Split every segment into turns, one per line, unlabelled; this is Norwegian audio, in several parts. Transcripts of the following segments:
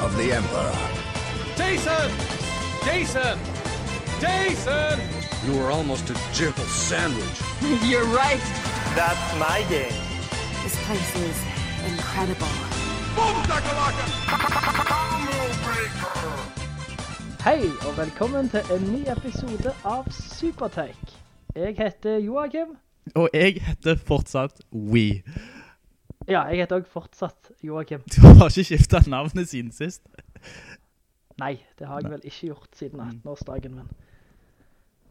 of the Emperor.
Jason! Jason! Jason!
You were almost a gentle sandwich.
You're right.
That's my game.
This place is incredible.
Hei, og velkommen til en ny episode av Supertech. Jeg heter Joakim.
Og jeg heter fortsatt We.
Ja, jeg heter også fortsatt Joachim.
Du har ikke skiftet navnet siden sist.
Nei, det har jeg vel ikke gjort siden 18-årsdagen, min.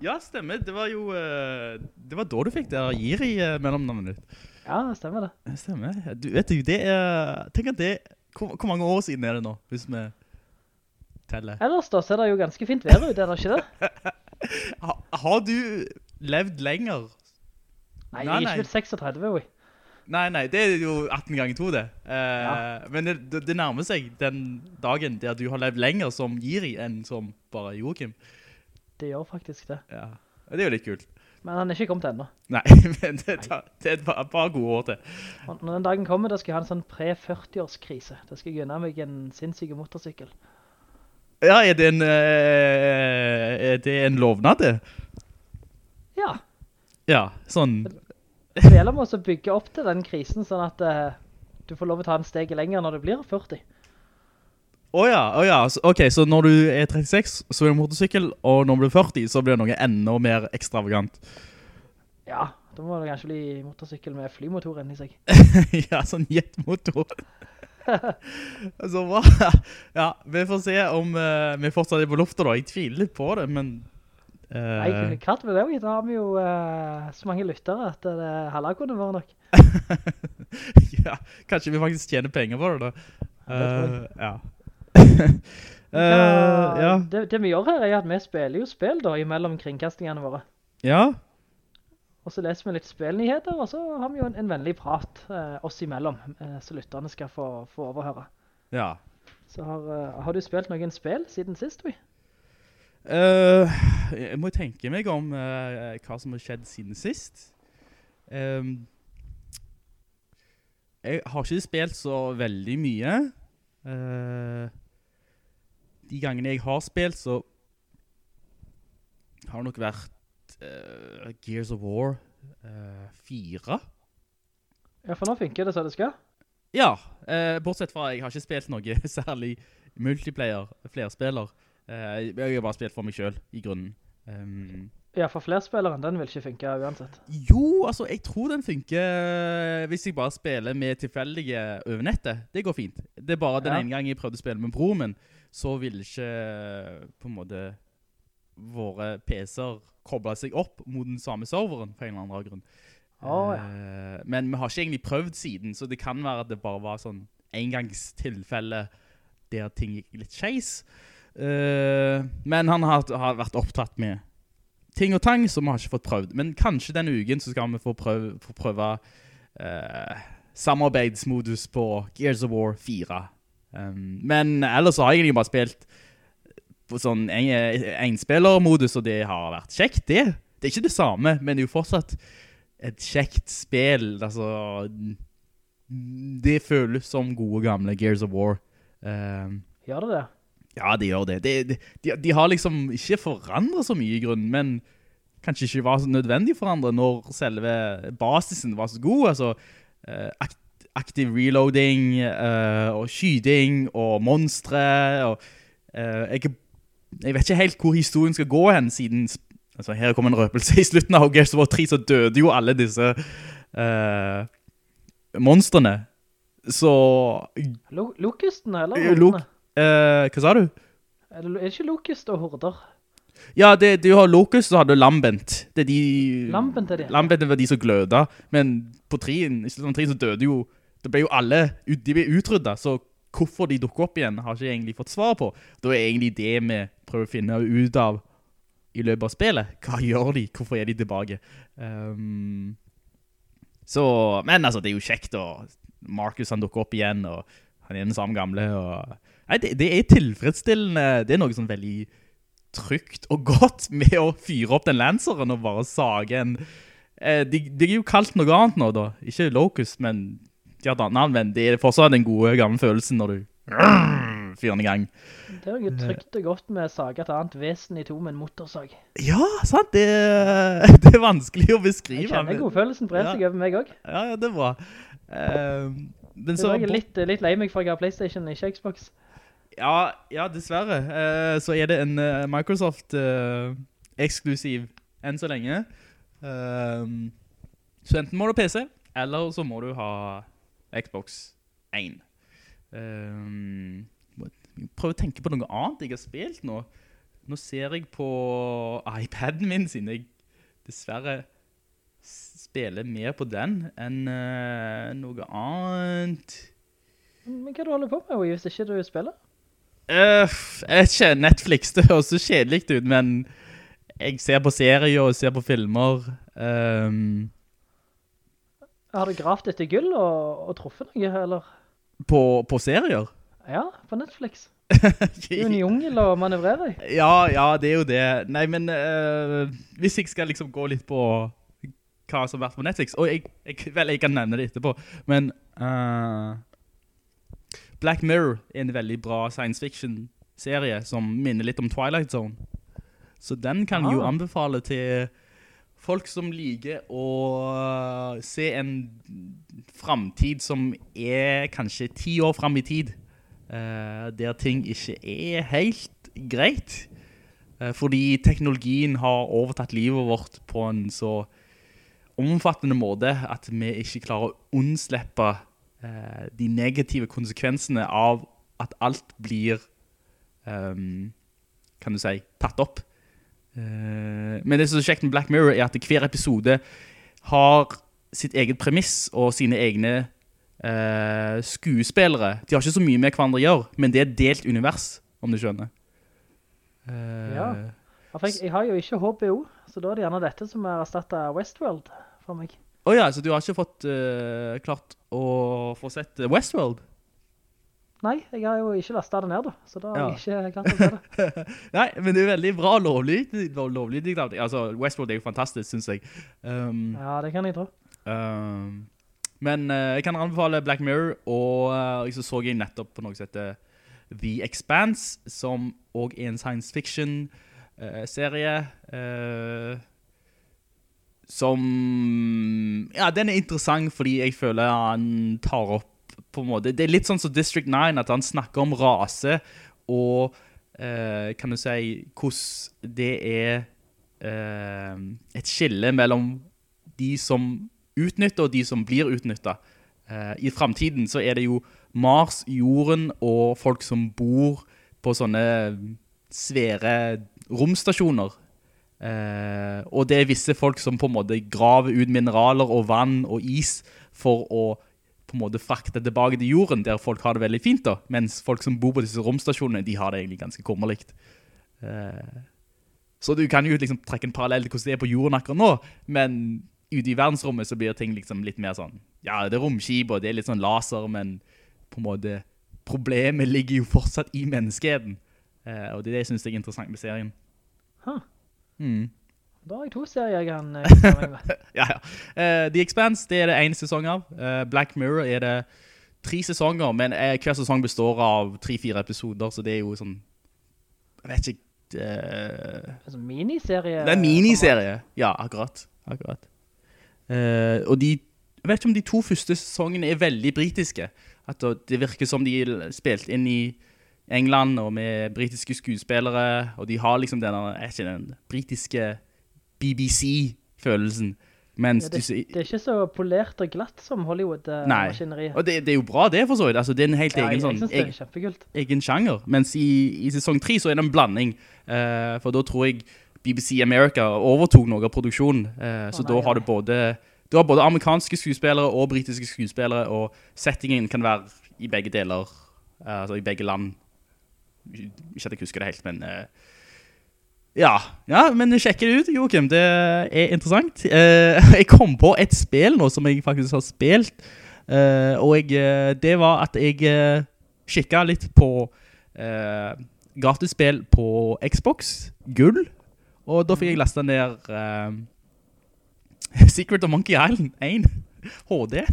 Ja, stemmer. Det var jo eh, Det var da du fikk det Giri uh, mellomnavnet ditt.
Ja, stemmer det.
Det Stemmer. Du vet jo, det er Tenk at det hvor, hvor mange år siden er det nå, hvis vi teller?
Ellers da, så er det jo ganske fint vær ute, er det ikke det?
Ha, har du levd lenger?
Nei, jeg er ikke blitt 36, oi.
Nei, nei, det er jo 18 ganger 2 det. Uh,
Ja.
Men det, det, nærmer seg den dagen der du har levd lenger som Giri enn som bare Joachim.
Det gjør faktisk det.
Ja. Det er jo litt kult.
Men han er ikke kommet enda.
Nei, men det, tar, det er et par, par gode år til.
Når den dagen kommer, da skal jeg ha en sånn pre-40-årskrise. Da skal jeg gønne meg en sinnssyke motorsykkel.
Ja, er det en, øh, er det en lovnad det?
Ja,
Ja, sånn,
det gjelder med å bygge opp til den krisen, sånn at uh, du får lov å ta en steg lenger når du blir 40.
åja, åja, oh ok, så når du er 36, så blir det motorsykkel, og når du blir 40, så blir det noe enda mer ekstravagant.
Ja, da må det kanskje bli motorsykkel med flymotor i seg.
ja, sånn jetmotor. så bra. Ja, vi får se om uh, vi fortsatt er på lufta da. Jeg tviler litt på det, men... eh,
Nei, klart med det, vi. har vi jo uh, så mange lyttere at det halve kunne være nok.
ja, kanskje vi faktisk tjener penger på det da. Eh, ja.
Ja,
Eh, ja.
det, det vi gjør her er at vi spiller jo spill da, imellom kringkastingene våre.
Ja,
Og så leser vi litt spillnyheter, og så har vi jo en, en vennlig prat eh, oss imellom, eh, så lytterne skal få, få overhøre.
ja.
Så har, eh, har du spilt noen spill siden sist, vi?
Eh, jeg må tenke meg om uh, hva som har skjedd siden sist. Um, jeg har ikke spilt så veldig mye. Uh, de gangene jeg har spilt, så har det nok vært Gears of War eh, 4.
Ja, for nå funker det så det skal.
Ja, bortsett fra jeg har ikke spilt noe særlig multiplayer, flerspiller. Eh, jeg har bare spilt for meg selv, i grunnen. Um,
Ja, for flerspilleren, den vil ikke funke uansett.
jo, altså, jeg tror den funker hvis jeg bare spiller med tilfeldige over nettet. Det går fint. Det er bare den
Ja.
ene gang jeg prøvde å spille med broren min, så ville ikke på en måte våre PC-er koble seg opp mot den samme serveren, på en eller annen grunn.
Oh, ja.
Eh, men vi har ikke egentlig prøvd siden, så det kan være at det bare var sånn engangstilfelle der ting gikk litt skeis. Eh, men han har, har vært opptatt med ting og tang som vi har ikke fått prøvd. Men kanskje denne uken så skal vi få prøve, få prøve uh, samarbeidsmodus på Gears of War 4. Um, men ellers har jeg egentlig bare spilt på sånn en- og det har vært kjekt, det. Det er ikke det samme, men det er jo fortsatt et kjekt spill. Altså, det føles som gode gamle Gears of War. Um,
Gjør det det?
Ja, de gjør det. De, det de, de har liksom ikke forandret så mye i grunnen, men kanskje ikke var så nødvendig for forandre når selve basisen var så god. Altså, eh, akt, aktiv reloading, uh, og skyting, og monstre, og uh, jeg, jeg vet ikke helt hvor historien skal gå hen, siden, altså her kom en røpelse, i slutten av Gears of War 3 så døde jo alle disse uh, monstrene. Så,
Lo Lokustene, eller?
Lokustene. Lok-? Eh, hva sa du?
Er det, er det ikke Locust og horder?
Ja, det, du har Locust, så har du Lambent. Det er de...
Lambent er det.
Lambent var de som gløda, men på trien, i slutten av trien så døde jo, det ble jo alle, de ble utrydda, så hvorfor de dukker opp igjen, har ikke jeg egentlig fått svar på. Da er egentlig det vi prøver å finne ut av i løpet av spillet. Hva gjør de? Hvorfor er de tilbake? Um, så, men altså, det er jo kjekt, og Marcus han dukker opp igjen, og han er den samme gamle, og... Nei, det, det er tilfredsstillende. Det er noe sånn veldig trygt og godt med å fyre opp den lanseren og bare sage en... Eh, det, de er jo kalt noe annet nå da. Ikke Locust, men de har et annet navn, men det er fortsatt den gode gamle følelsen når du fyrer den i gang.
Det er jo trygt og godt med å sage et annet vesen i to med en motorsag.
Ja, sant, det, det er vanskelig å beskrive.
Jeg kjenner godfølelsen brer seg
Ja.
over meg også.
Ja, ja, det er bra. Eh, men
Så
så...
jeg er litt, litt lei meg for jeg har Playstation, ikke Xbox.
Ja, ja dessverre. Uh, så er det en uh, Microsoft-eksklusiv enn så lenge. Så enten må du PC, eller så må du ha Xbox 1. Um, prøv å tenke på noe annet jeg har spilt nå. Nå ser jeg på iPaden min, siden jeg dessverre spiller mer på den enn eh, noe annet.
Men hva du holder på med, hvis ikke du spiller?
Uh, jeg vet ikke, Netflix, det høres så kjedelig ut, men jeg ser på serier og ser på filmer. Um,
Har du gravt etter gull og, og truffet noe, eller?
på, på serier?
Ja, på Netflix. Jo en jungel og manøvrere i.
ja, ja, det er jo det. Nei, men uh, hvis jeg skal liksom gå litt på hva som har vært på Netflix, og jeg, jeg, vel, jeg kan nevne det etterpå, men uh, Black Mirror er en veldig bra science fiction-serie som minner litt om Twilight Zone. Så den kan jo
Ah.
anbefale til folk som liker å se en framtid som er kanskje ti år fram i tid, eh, der ting ikke er helt greit. Eh, fordi teknologien har overtatt livet vårt på en så omfattende måte at vi ikke klarer å unnslippe eh, de negative konsekvensene av at alt blir, um, kan du si, tatt opp. Eh, men det som er kjekt med Black Mirror er at hver episode har sitt eget premiss og sine egne eh, skuespillere. De har ikke så mye med hverandre å gjøre, men det er delt univers, om du skjønner. Eh.
Ja, Jeg, jeg har jo ikke HBO, så da er det gjerne dette som er erstattet Westworld for meg.
Å ja, så du har ikke fått uh, klart å få sett eh, Westworld?
Nei, jeg har jo ikke lastet det ned da, så da har
Ja.
jeg ikke klart å se det.
Nei, men det er veldig bra lovlig, lovlig. Altså, Westworld er jo fantastisk, synes jeg. Um,
Ja, det kan jeg tro.
um, men uh, jeg kan anbefale Black Mirror, og uh, så så jeg nettopp på noe som heter The Expanse, som også er en science fiction-serie. eh, som... Ja, den er interessant fordi jeg føler han tar opp på en måte... Det er litt sånn som District 9, at han snakker om rase, og eh, kan du si hvordan det er eh, et skille mellom de som utnytter og de som blir utnytta. Eh, I fremtiden så er det jo Mars, jorden og folk som bor på sånne svære romstasjoner. Eh, og det er visse folk som på en måte graver ut mineraler og vann og is for å på en måte frakte tilbake til jorden, der folk har det veldig fint da, mens folk som bor på disse romstasjonene, de har det egentlig ganske kommerlikt Eh, så du kan jo liksom trekke en parallell til hvordan det er på jorden akkurat nå, men ute i verdensrommet så blir ting liksom litt mer sånn, ja, det er romskip, og det er litt sånn laser, men på en måte, problemet ligger jo fortsatt i menneskeheten. Eh, og det er det jeg synes er interessant med serien.
Huh.
Mm.
Da har jeg to serier jeg kan eh, med.
Ja, ja. Uh, The Expanse, det er det en sesong av. Uh, Black Mirror er det tre sesonger, men eh, hver sesong består av tre-fire episoder, så det er jo sånn, jeg vet ikke,
er sånn miniserie.
det er miniserie. Ja, akkurat. akkurat. Uh, og de, jeg vet ikke om de to første sesongene er veldig britiske. At det virker som de spilt inn i England og med britiske skuespillere, og de har liksom denne, er ikke, den britiske BBC-følelsen.
Ja, det, det er ikke så polert og glatt som Hollywood-maskineriet.
og det, det er jo bra det for så vidt. Altså, det er en helt
ja,
egen, sånn, egen, egen sjanger. Mens i, i sesong 3 så er det en blanding. Uh, for da tror jeg BBC America overtok noe av produksjonen. Eh, så
Å,
da har du både, du har både amerikanske skuespillere og britiske skuespillere, og settingen kan være i begge deler uh, altså i begge land. Ikke at jeg husker det helt, men eh, ja, ja, men sjekk det ut, Joachim. Det er interessant. Eh, jeg kom på et spill nå som jeg faktisk har spilt, eh, og jeg, det var at jeg kikket litt på gratisspill på Xbox, gull, og da fikk jeg lastet ned Secret of Monkey Island 1, HD.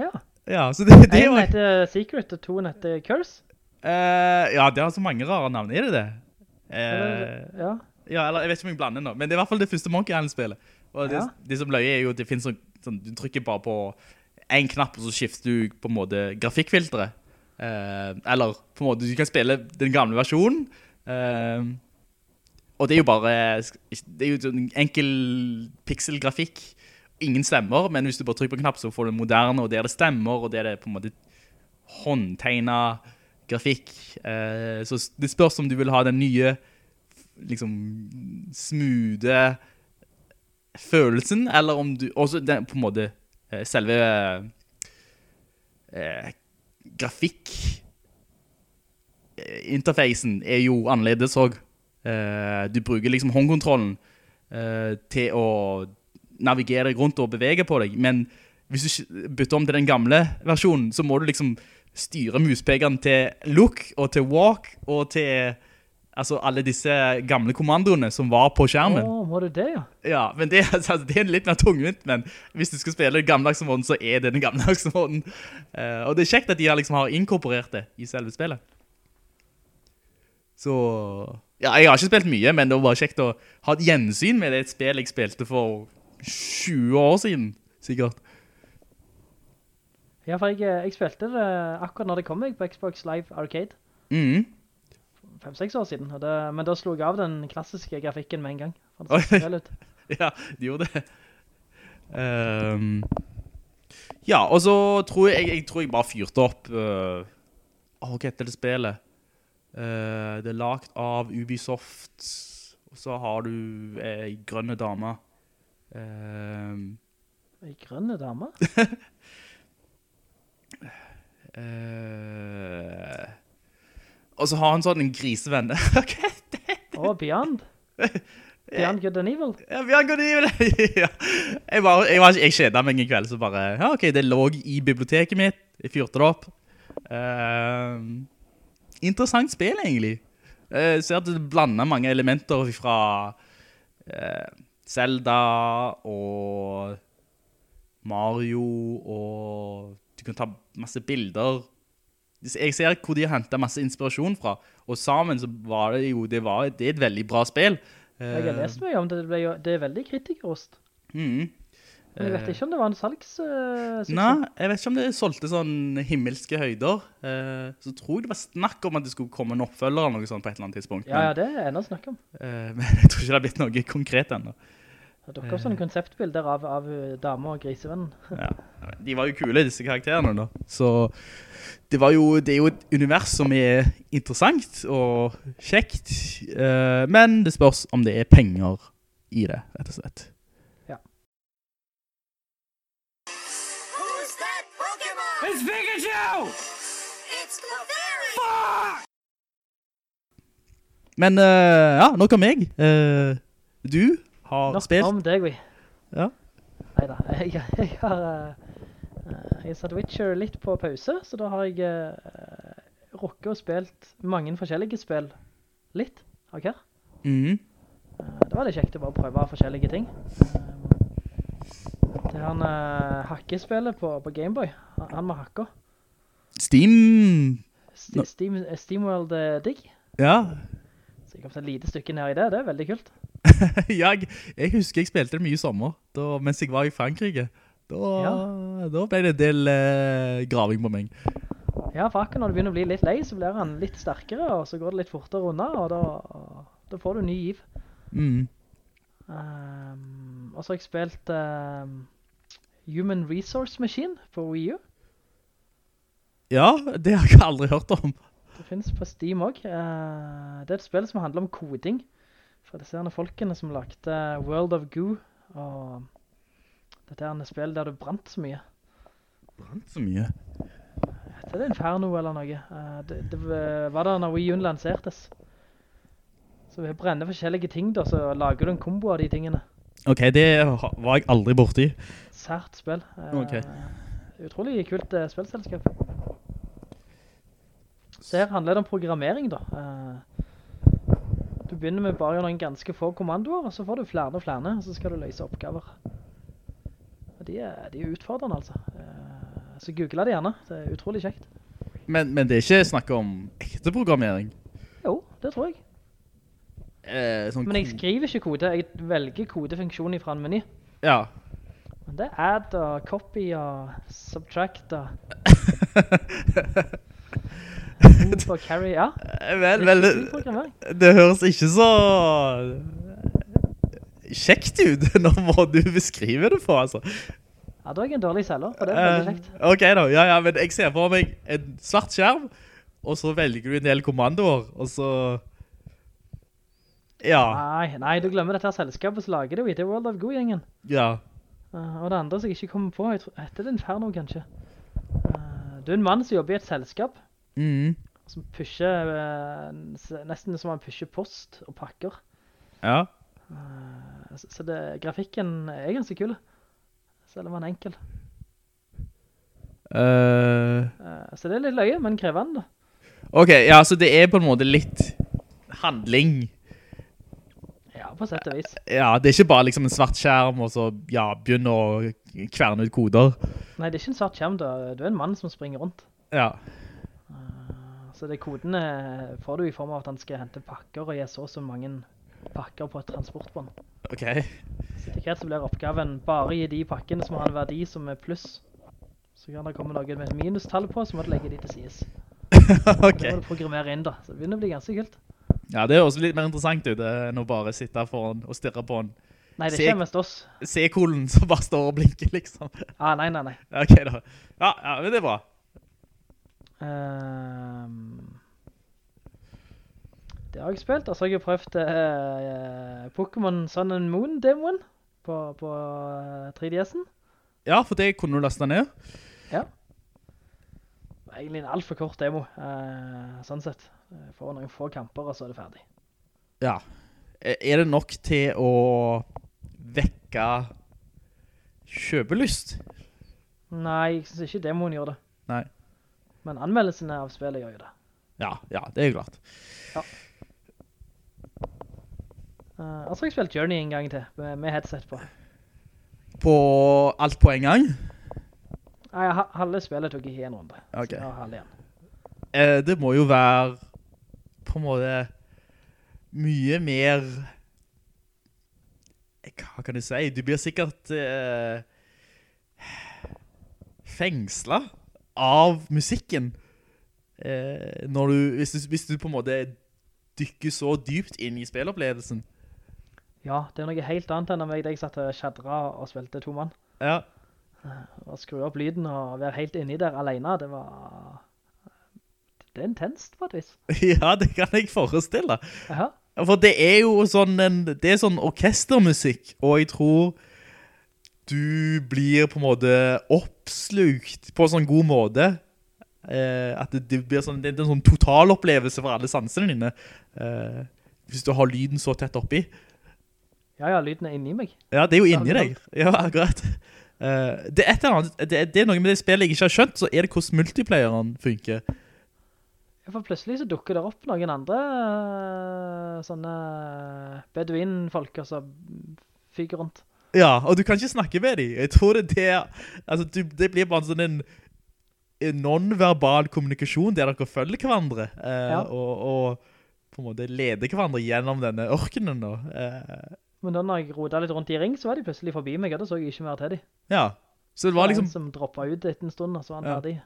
Ja.
Ja, så det, det var...
heter Secret, og 2 heter Curse.
Eh, ja, det har så mange rare navn, er det det?
Uh, ja.
ja, eller jeg vet ikke om jeg blander nå, men det er i hvert fall det første Monkey Island-spillet. Og det,
Ja.
det som løyer er jo at det finnes sånn, sånn, du trykker bare på en knapp, og så skifter du på en måte grafikkfilteret. Uh, eller på en måte, du kan spille den gamle versjonen. Eh, og det er jo bare, det er jo en enkel pixelgrafikk. Ingen stemmer, men hvis du bare trykker på en knapp, så får du moderne, og der det stemmer, og der det er på en måte håndtegnet grafikk. Eh, så det spørs om du vil ha den nye, liksom, smude følelsen, eller om du, også den, på en måte, eh, selve eh, grafikk eh, interfacen er jo annerledes også. Eh, du bruker liksom håndkontrollen eh, til å navigere rundt og bevege på deg, men hvis du bytter om til den gamle versjonen, så må du liksom styre muspekeren til look og til walk og til altså alle disse gamle kommandoene som var på skjermen.
Åh, oh, var det, ja?
Ja, men det, altså, det er litt mer tungvint, men hvis du skal spille gammeldags måten, så er det den gammeldags måten. Eh, og det er kjekt at de liksom, har inkorporert det i selve spillet. Så, ja, jeg har ikke spilt mye, men det var bare kjekt å ha et gjensyn med det spill jeg spilte for 20 år siden, sikkert.
Ja, for jeg, jeg spilte det akkurat når det kom jeg på Xbox Live Arcade.
Mhm.
Fem-seks år siden. Det, men da slo jeg av den klassiske grafikken med en gang. Det.
Ja, de gjorde det. Um, ja, og så tror jeg, jeg tror jeg bare fyrte opp uh, Åh, hva heter det spillet? Uh, det er lagt av Ubisoft Og så har du ei grønne dame
En grønne dame?
eh, Og så har han sånn en grisevenn Ok,
oh, Beyond. Beyond Good and Evil.
Ja, Beyond Good and Evil, ja. Jeg, bare, jeg, var, jeg kjedet meg en kveld, så bare, ja, ok, det lå i biblioteket mitt, jeg fyrte det opp. Uh, interessant spill, egentlig. Eh, Jeg ser at det blander mange elementer fra Zelda og Mario, og du kan ta masse bilder. Jeg ser hvor de har hentet masse inspirasjon fra, og sammen så var det jo, det, var, det er et veldig bra spill.
Jeg har lest mye om det. Det, jo, det er veldig kritikerost.
Mm.
Men jeg vet ikke om det var en salgssuksess.
Nei, jeg vet ikke om det solgte sånn himmelske høyder. Uh, så tror jeg det var snakk om at det skulle komme en oppfølger eller noe sånt på et eller annet tidspunkt.
Ja, ja, det er enda snakk om.
Uh, men jeg tror ikke det har blitt noe konkret ennå.
Det dukker opp sånne konseptbilder av, av uh, dame og grisevennen.
Ja. De var jo kule, disse karakterene da. Så det, var jo, det er jo et univers som er interessant og kjekt. eh, men det spørs om det er penger i det, rett og slett.
Who's that Pokemon?
It's Pikachu!
It's Clefairy!
Men eh, ja, nok om meg. Eh, du har
Nok
spilt.
om deg, vi.
Ja.
Neida, jeg, jeg har... uh, jeg satt Witcher litt på pause, så da har jeg uh, rukket og spilt mange forskjellige spill. Litt, av hver.
Mhm.
Uh, det var litt kjekt å bare prøve forskjellige ting. Uh, det han uh, hakkespillet på, på Gameboy. Han, han med hakka.
Steam
St Steam, eh, SteamWorld Dig.
Ja,
Så jeg kom til et lite stykke ned i det. Det er veldig kult.
jeg, jeg husker jeg spilte det mye i sommer, da, mens jeg var i Frankrike. Da, da ble det en del eh, graving på meg.
Ja, for akkurat når du begynner å bli litt lei, så blir han litt sterkere, og så går det litt fortere unna, og da, da får du ny giv.
Mm.
Um, og så har jeg spilt um, Human Resource Machine på Wii U.
Ja, det har jeg aldri hørt om.
Det finnes på Steam også. Uh, det er et spill som handler om koding. Disse folkene som lagde World of Goo, og dette er en spill der du brant så mye.
Brant så mye.
Heter det Inferno eller noe. Eh, det, det var da når Wii U lansertes. Så vi brenner forskjellige ting da, så lager du en kombo av de tingene.
Ok, det var jeg aldri borte i.
Sært spill. Eh,
Ok.
Utrolig kult eh, spillselskap. Så her handler det om programmering da. Eh, du begynner med bare noen ganske få kommandoer, og så får du flere og flere, og så skal du løse oppgaver. Og de er, de er utfordrende altså. Eh, så Google det gjerne, det er utrolig kjekt.
Men, men det er ikke snakk om ekte programmering.
Jo, det tror jeg.
Eh, sånn
Men jeg skriver ikke kode, jeg velger kodefunksjon fra en meny.
Ja.
Men det er add og copy og subtract og move og carry, ja.
Eh, Vel,
Det
vel, det høres ikke så kjekt ut når må du beskrive det for, altså.
Ja, da er jeg en dårlig selger, og det er veldig kjekt.
Eh, ok da, ja, ja, men jeg ser for meg en svart skjerm, og så velger du en del kommandoer, og så... Ja,
Nei, nei, du glemmer dette her selskapet som lager det, jo, The World of Go-gjengen.
ja.
Uh, og det andre som jeg ikke kommer på, jeg tror, heter det Inferno kanskje. Uh, du er en mann som jobber i et selskap,
Mm,
som pusher, uh, nesten som han pusher post og pakker.
ja.
Uh, så, det, grafikken er ganske kul, selv om han er enkel.
Eh,
Uh, så det er litt løye, men krevende
ok, ja, så det er på en måte litt handling.
Ja, på sett og vis.
Ja, det er ikke bare liksom en svart skjerm, og så, ja, begynner å kverne ut koder.
Nei, det er ikke en svart skjerm. Du er en mann som springer rundt.
Ja,
Så det kodene får du i form av at han skal hente pakker og gi så så mange pakker på et transportbånd.
ok.
Så til hvert så blir oppgaven bare gi de pakkene som har en verdi som er pluss. Så kan det komme noe med et minustall på, så må du legge de til sides.
ok.
Det må du programmere inn da. Så det begynner å bli ganske kult.
Ja, det er også litt mer interessant ut, enn å bare sitte foran og stirre på en
Nei, det er ikke mest oss.
Se kolen som bare står og blinker, liksom.
Ah, nei, nei, nei.
Ok da. Ja, ja, men det er bra.
Ehm, det har jeg spilt, og så har jeg prøvd uh, Pokémon Sun and Moon demoen på, på eh, 3DS'en.
Ja, for det kunne du laste ned.
Ja. Det var egentlig en alt for kort demo, uh, sånn sett. For noen få kamper, og så er det ferdig.
Ja. Er er det nok til å vekke kjøpelyst?
Nei, jeg synes ikke demoen gjør det.
Nei.
Men anmeldelsene av spillet gjør jo det.
Ja, ja, det er klart.
Uh, altså jeg spilte Journey en gang til, med, med headset på.
På alt på en gang?
Nei, ha- halve spillet tok jeg i en runde.
Ok.
Så halve igjen.
Eh, det må jo være på en måte mye mer Eh, hva kan du si? Du blir sikkert eh, fengslet av musikken eh, du, hvis, du, hvis du på en måte dykker så dypt inn i spillopplevelsen.
Ja, det er noe helt annet enn om jeg, jeg satt og tjadra og spilte to mann.
Ja,
Å skru opp lyden og være helt inni der alene, det var... Det er intenst på et vis.
ja det kan jeg forestille.
Ja.
For det er jo sånn, en, det er sånn orkestermusikk, og jeg tror du blir på en måte oppslukt på en sånn god måte. Eh, at det, det blir sånn, det er en sånn totalopplevelse for alle sansene dine. Eh, hvis du har lyden så tett oppi.
Ja, ja, lyden er inni meg.
Ja, det er jo inni
Ja,
deg. Ja, akkurat. Eh, det, er annet, det, det er noe med det spillet jeg ikke har skjønt, så er det hvordan multiplayeren funker.
Ja, For plutselig så dukker det opp noen andre øh, sånne beduinfolk altså, fyker rundt.
Ja, og du kan ikke snakke med dem. Jeg tror det er altså, du, det blir bare sånn en, en non-verbal kommunikasjon der dere følger hverandre, eh,
Ja.
og, og på en måte leder hverandre gjennom denne ørkenen Og, Eh,
Men da når jeg rodet litt rundt i ring, så var de plutselig forbi meg, og da så jeg ikke mer til dem.
ja, så det
Det
var liksom,
en som droppet ut etter en stund, og så var han
Ja.
ferdig.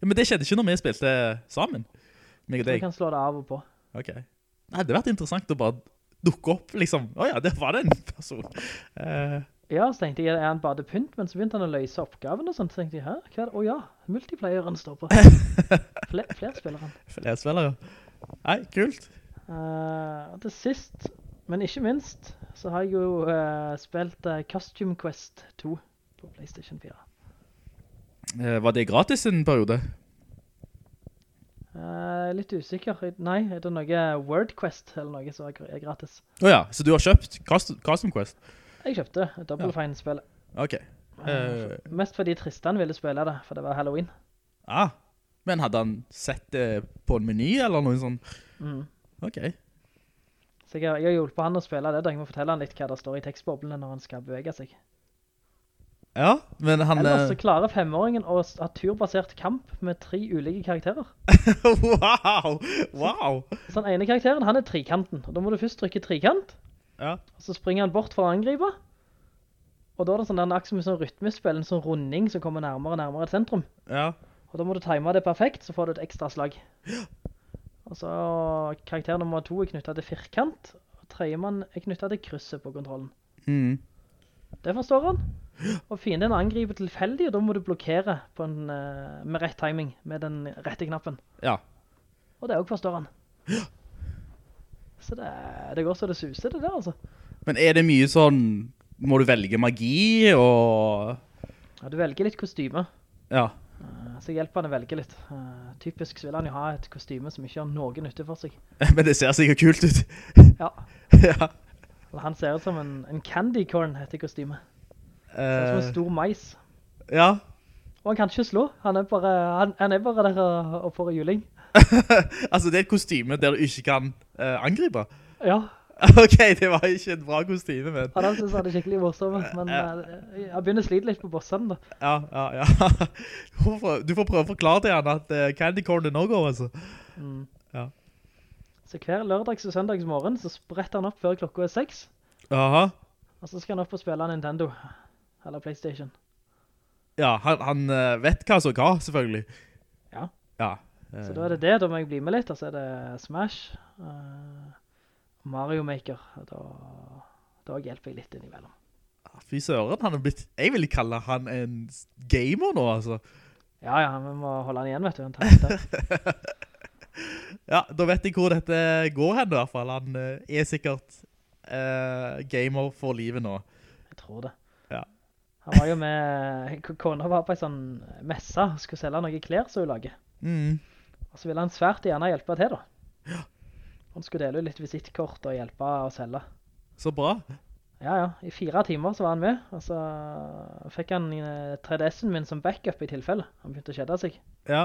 men det skjedde ikke når vi spilte sammen, meg og deg.
Vi kan slå det av og på.
Ok. Det hadde vært interessant å bare dukke opp, liksom. Åja, det var det en person. Eh,
Ja, så tenkte jeg, er han bare pynt? Men så begynte han å løse oppgaven og sånt, så tenkte jeg, hæ? Hva er det? Å ja, multiplayeren står på. Fler, flere spiller han.
Flerspillere. Nei, kult.
Uh, til sist, men ikke minst, så har jeg jo uh, spilt uh, Costume Quest 2 på Playstation 4.
Eh, var det gratis en periode?
Er litt usikker. Nei, er det noe WordQuest eller noe som er gr- gratis?
Åja, så du har kjøpt Custom, Quest?
Jeg kjøpte Double
Ja.
Fine-spillet.
Ok. Eh,
Mest fordi Tristan ville spille det, for det var Halloween.
ah, men hadde han sett det på en meny eller noe sånn?
Mm.
Ok.
Så jeg, jeg har hjulpet han å spille det, da jeg må fortelle han litt hva det står i tekstboblene når han skal bevege seg.
Ja, men han...
Ellers så klarer femåringen å ha turbasert kamp med tre ulike karakterer.
wow! Wow!
Så den ene karakteren, han er trikanten. Og da må du først trykke trikant,
Ja.
så springer han bort for å angripe. Og da er det sånn, den akkurat som en sånn rytmespill, en sånn runding som kommer nærmere og nærmere et sentrum.
Ja.
Og da må du time det perfekt, så får du et ekstra slag. Og så karakter nummer to er knyttet til firkant, og tredjemann er knyttet til krysset på kontrollen.
Mm.
Det forstår han. Og fienden angriper tilfeldig, og da må du blokkere på en, eh, med rett timing, med den rette knappen.
Ja.
Og det også forstår han. Så det, det går så det suser det der, altså.
Men er det mye sånn... Må du velge magi og...
Ja, du velger litt kostyme.
Ja.
Eh, Så hjelper han å velge litt. Eh, typisk så vil han jo ha et kostyme som ikke har noe nytte for seg.
Men det ser sikkert kult ut.
Ja.
ja.
Han ser ut som en, en candy corn, heter kostyme. Ut som en
Eh,
stor mais.
ja.
Og han kan ikke slå. Han er bare, han, han er bare der og, får juling.
altså, det er et kostyme der du ikke kan uh, angripe.
Ja,
ok, det var ikke et bra kostyme, men...
han da synes han er skikkelig morsom. Men
Ja.
eh, jeg begynner å slite litt på bossene da.
Ja, ja, ja. Du får, du får prøve å forklare til han at uh, candy corn er no-go, altså.
Mm.
Ja.
Så hver lørdags og søndags morgen så spretter han opp før klokka er seks.
Aha.
Og så skal han opp og spille Nintendo. Eller Playstation.
Ja, han, han eh, vet hva som hva, selvfølgelig.
Ja.
Ja. eh,
Så da er det det, da må jeg bli med litt. Og så er det Smash. uh, Mario Maker. Da, da hjelper jeg litt innimellom.
Fy søren, han er blitt... Jeg vil kalle han en gamer nå, altså.
Ja, ja, vi må holde han igjen, vet du. Han.
Ja, da vet jeg hvor dette går hen i hvert fall. Han eh, er sikkert uh, gamer for livet nå.
Jeg tror det. Han var jo med, kona var på en sånn messe, skulle selge noen klær som hun lager.
Mm.
Og så ville han svært gjerne hjelpe til da. Ja. Han skulle dele ut litt visittkort og hjelpe å selge.
Så bra.
Ja, ja. I fire timer så var han med, og så fikk han eh, 3DS-en min som backup i tilfelle. Han begynte å kjede seg.
Ja.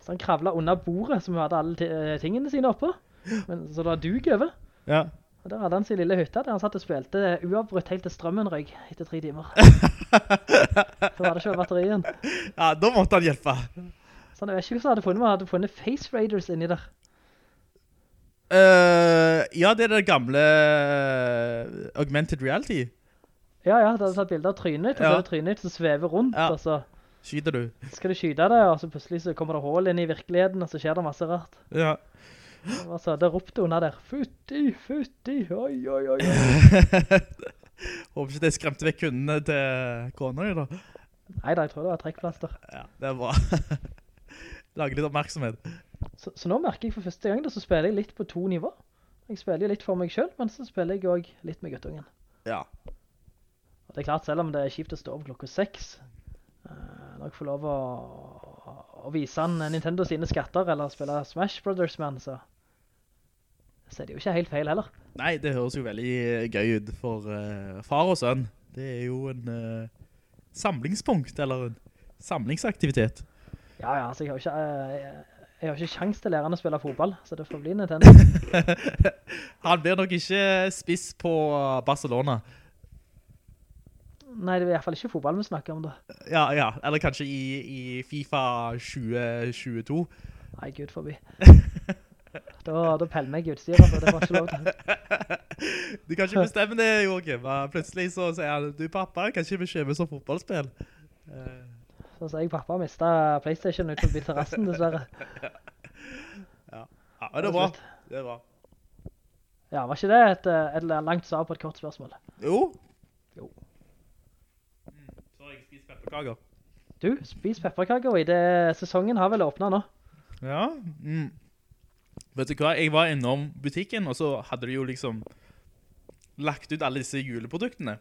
Så han kravlet under bordet som hadde alle eh, tingene sine oppe. Men, så det var dug over.
Ja.
Og der hadde han sin lille hytte der han satt og spilte uavbrutt helt til strømmen røyk etter tre timer. så var det ikke batterien.
Ja, da måtte han hjelpe.
Så jeg vet ikke hva som hadde funnet, men hadde funnet Face Raiders inni der.
Uh, ja, det er det gamle eh, augmented reality.
Ja, ja, det hadde tatt bilder av trynet, og så er det trynet som svever rundt,
Ja.
og så
Skyter du?
skal du skyte det, og så plutselig så kommer det hål inn i virkeligheten, og så skjer det masse rart.
Ja.
Og så det ropte hun der, futti, futti, oi, oi, oi.
Håper ikke det skremte vekk kundene til kona da.
Neida, jeg tror det var trekkplaster.
Ja, det er bra. Lage litt oppmerksomhet.
Så, så nå merker jeg for første gang da, så spiller jeg litt på to nivå. Jeg spiller litt for meg selv, men så spiller jeg også litt med guttungen.
Ja.
Og det er klart, selv om det er kjipt å stå opp klokka seks, uh, når jeg får lov å, å vise han Nintendo sine skatter, eller spille Smash Brothers med han, så, så er det jo ikke helt feil heller.
Nei, det høres jo veldig gøy ut for uh, far og sønn. Det er jo en uh, samlingspunkt, eller en samlingsaktivitet.
Ja, ja, altså jeg har ikke, Uh, jeg, jeg har ikke sjans til å lære han å spille fotball, så det får bli Nintendo.
Han blir nok ikke spiss på Barcelona.
Nei, det er i hvert fall ikke fotball vi snakker om da.
Ja, ja. Eller kanskje i, i FIFA 2022.
Nei, gud forbi. Da, da peller meg utstyret, for det var ikke lov til.
Du kan ikke bestemme det. Ja, Plutselig så sier han, du pappa, kan ikke vi kjøpe som fotballspill? Eh,
Så sier jeg, pappa mistet Playstation ut forbi terrassen, dessverre.
ja, men det var bra. Det var bra.
Ja, var ikke det et, eh, et langt svar på et kort spørsmål?
Jo.
Jo.
Mm, Så har jeg spist pepperkager.
Du, spis pepperkager i det sesongen har vel åpnet nå.
Ja. Mm. Vet du hva, jeg var innom butikken, og så hadde de jo liksom lagt ut alle disse juleproduktene.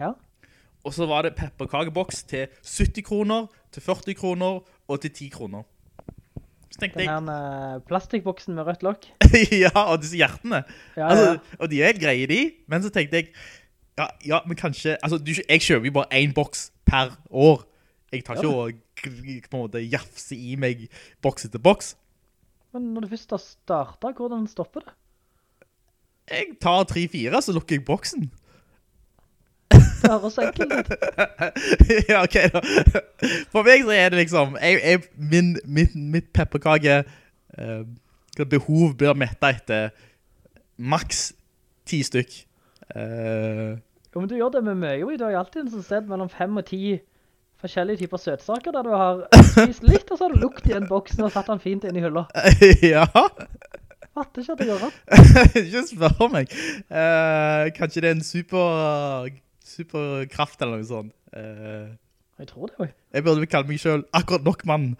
Ja.
Og så var det pepperkakeboks til 70 kroner, til 40 kroner og til 10 kroner. Så tenkte
Den her eh, plastikkboksen med rødt lokk.
ja, og disse hjertene.
Ja,
Altså,
ja.
og de er helt greie de, men så tenkte jeg, ja, ja men kanskje, altså du, jeg kjøper jo bare en boks per år. Jeg tar ikke å på en måte jafse i meg boks etter boks.
Men når du først har startet, hvordan stopper det?
Jeg tar 3-4, så lukker jeg boksen.
Det høres enkelt ut.
ja, ok da. For meg så er det liksom, jeg, jeg, min, mitt, mitt pepperkage eh, behov blir mettet etter maks 10 stykk. Eh,
Jo, men du gjør det med meg, jo. Du har jo alltid en sånn sted mellom 5 og ti forskjellige typer søtsaker, der du har spist litt, og så har du lukt i en boksen og satt den fint inn i hylla.
ja,
Fatter ikke at det går an.
ikke spør meg. Uh, kanskje det er en super, kraft eller noe sånt. Uh,
Jeg tror det, jo.
jeg burde kalle meg selv akkurat nok mann.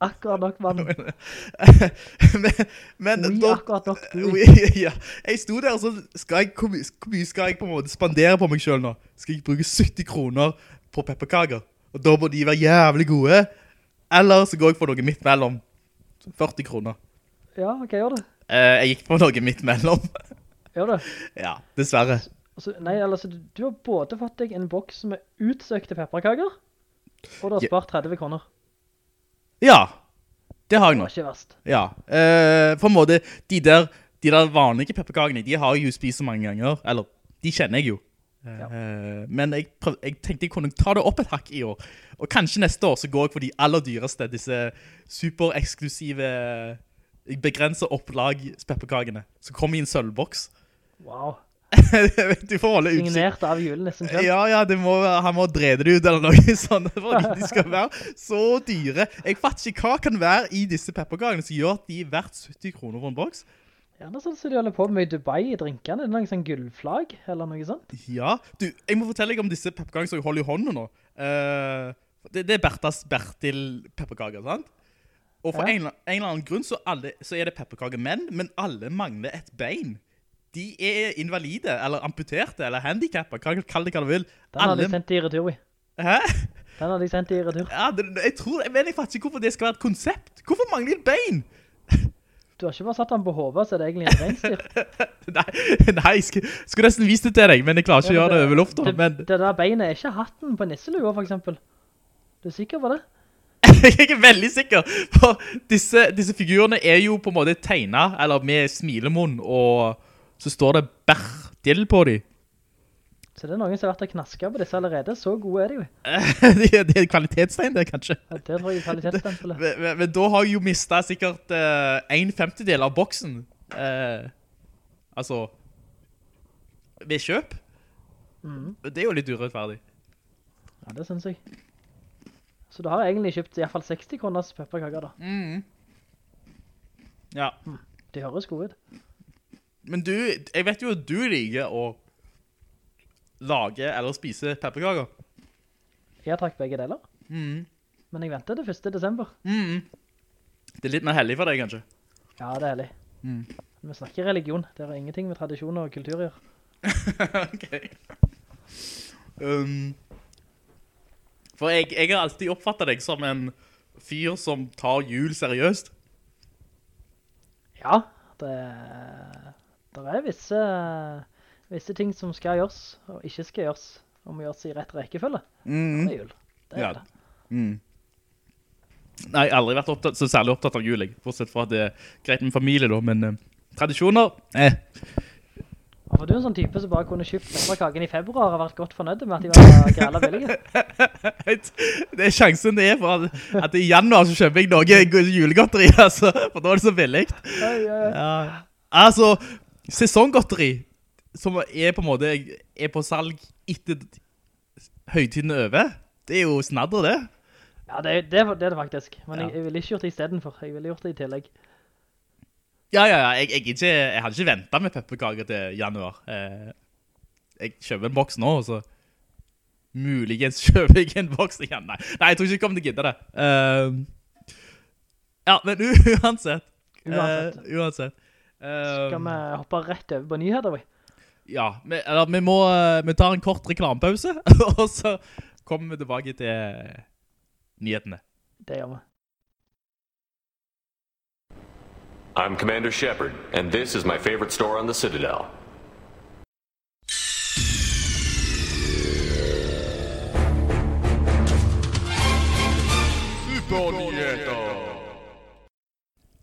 Akkurat nok mann.
men, men
Oui,
da-
akkurat nok du.
Ja. Jeg sto der, og så skal jeg, hvor mye skal jeg på en måte spandere på meg selv nå? Skal jeg bruke 70 kroner på pepperkaker? Og da må de være jævlig gode. Eller så går jeg for noe midt mellom. 40 kroner.
Ja, hva gjør du?
Eh, jeg gikk for noe midt mellom.
Gjør du?
ja, dessverre.
Altså, nei, altså, du, har både fått deg en boks med utsøkte pepperkaker, og du har spart 30 kroner.
Ja, det har jeg nå.
Det var ikke verst.
Ja, eh, på en måte, de der, de der vanlige pepperkakene, de har jeg jo spist så mange ganger. Eller, de kjenner jeg jo. Eh, men jeg, prøv, jeg tenkte jeg kunne ta det opp et hakk i år. Og kanskje neste år så går jeg for de aller dyreste, disse supereksklusive, begrenset opplag pepperkakene, som kommer i en sølvboks.
Wow.
du får holde utsikt.
Signert av julenissen selv.
Ja, ja, det må, han må drede det ut eller noe sånt, for at de skal være så dyre. Jeg fatter ikke hva kan være i disse pepperkakene som gjør at de er verdt 70 kroner for en boks.
Ja, det er sånn som de holder på med i Dubai i drinkene. Det er noen sånn gullflag, eller noe sånt.
Ja, du, jeg må fortelle deg om disse pepperkakene som jeg holder i hånden nå. Uh, det, det er Bertas Bertil pepperkaker, sant? Og for
Ja.
en, en eller annen grunn så, alle, så er det pepperkakemenn, men alle mangler et bein. De er invalide, eller amputerte, eller handicappet, kall det hva du vil.
Den har de sendt i retur, vi.
Hæ?
Den har de sendt i retur.
Ja, det, jeg tror, jeg vet faktisk ikke hvorfor det skal være et konsept. Hvorfor mangler de et bein?
Du har ikke bare satt den på hovedet, så det er egentlig en reinsdyr.
nei, nei, jeg skulle, skulle nesten vise det til deg, men jeg klarer ikke å gjøre det over lufta.
Det,
Men
det der beinet er ikke hatten på nisselua, for eksempel. Du er sikker på det?
jeg er veldig sikker, for disse, disse figurene er jo på en måte tegnet, eller med smilemunn, og så står det Bertil på dem.
Så det er noen som har vært og knasket på disse allerede. Så gode er de jo.
det, er- det er kvalitetstegn det, kanskje.
Ja, det tror jeg er kvalitetsstempelet.
Men, men, men da har jeg jo mistet sikkert uh, en femtedel av boksen. Uh, altså, ved kjøp.
Mm.
Det er jo litt urettferdig.
Ja, det synes jeg. Så du har egentlig kjøpt i hvert fall 60 kroners pepperkaker da.
Ja.
De høres gode ut.
Men du, jeg vet jo at du liker å lage eller spise pepperkaker.
Jeg trakk begge deler. Men jeg venter til 1. desember.
Det er litt mer heldig for deg, kanskje.
Ja, det er heldig. Vi snakker religion. Det har ingenting med tradisjoner og kultur å gjøre.
ok. Um, for jeg, jeg har alltid oppfattet deg som en fyr som tar jul seriøst.
Ja, det, det er visse, visse ting som skal gjøres, og ikke skal gjøres, og må gjøres i rett rekkefølge. Det er jul. Det er
Ja.
det.
Nei, jeg har aldri vært opptatt, så særlig opptatt av jul, jeg. Bortsett fra at det er greit med familie da, men eh, tradisjoner, eh.
Ja, for du er en sånn type som bare kunne kjøpt pepperkaken i februar og vært godt fornøyd med at de var græla billige.
Det er sjansen det er for at, at i januar så kjøper jeg noe julegodteri, altså, for da er det så billig. Ja. Altså, sesonggodteri, som er på en måte, er på salg etter høytiden er over, det er jo snadder det.
Ja, det, det, det er det faktisk. Men
Ja.
jeg, jeg ville ikke gjort det i stedet for. Jeg ville gjort det i tillegg.
Ja, ja, ja, jeg, jeg, ikke, jeg hadde ikke ventet med pepperkaker til januar. Eh, jeg kjøper en boks nå, så muligens kjøper jeg en boks igjen. Nei, nei jeg tror ikke jeg kommer til å gidde det. Uh, ja, men uansett.
Uansett.
Uh, uansett. Uh,
Skal vi hoppe rett over på nyheter, vi?
Ja, vi, eller, vi må eh, vi tar en kort reklamepause, og så kommer vi tilbake til nyhetene.
Det gjør vi.
I'm Commander Shepard, and this is my favorite store on the Citadel.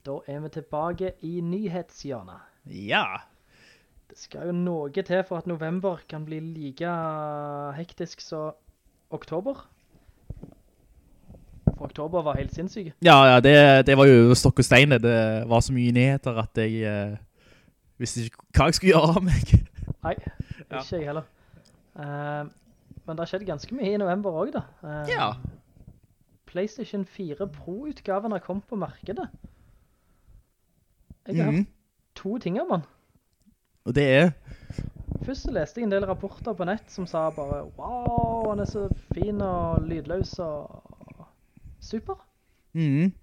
Da er vi tilbake i nyhetshjørnet.
Ja.
Det skal jo noe til for at november kan bli like hektisk som oktober. For oktober var helt sinnssyk.
Ja, ja det, det var jo stokk og steine. Det var så mye nyheter at jeg eh, visste ikke hva jeg skulle gjøre av meg.
Nei, ikke jeg heller. Uh, men det har skjedd ganske mye i november også da. Uh,
Ja.
PlayStation 4 Pro-utgaven har kommet på markedet. Jeg har
Mhm.
hørt to ting om den.
Og det er
Først så leste jeg en del rapporter på nett som sa bare Wow, han er så fin og lydløs og super.
Mm.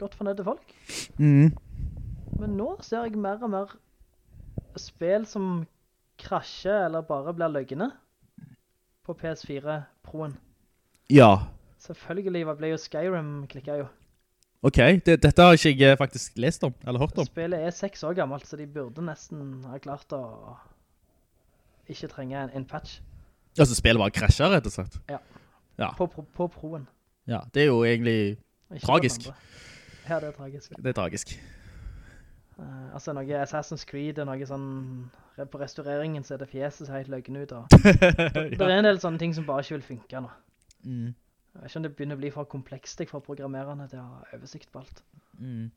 Godt fornøyde folk.
Mm.
Men nå ser jeg mer og mer spill som krasjer eller bare blir løggende på PS4 Proen.
Ja.
Selvfølgelig ble jo Skyrim klikket jo.
Ok, det, dette har ikke jeg faktisk lest om, eller hørt om.
Spillet er seks år gammelt, så de burde nesten ha klart å ikke trenge en, en patch.
Altså, spillet bare krasjer, rett og slett.
Ja.
Ja.
På, på, på Proen.
Ja, det er jo egentlig
Ikke
tragisk.
Ja, det er tragisk.
Det er tragisk.
Uh, altså noe Assassin's Creed og noe sånn På restaureringen så er det fjeset seg helt løgn ut. Og, det, det er en del sånne ting som bare ikke vil funke nå.
Mm.
Jeg vet ikke om det begynner å bli for komplekst for programmererne til å ha oversikt på alt.
Mm.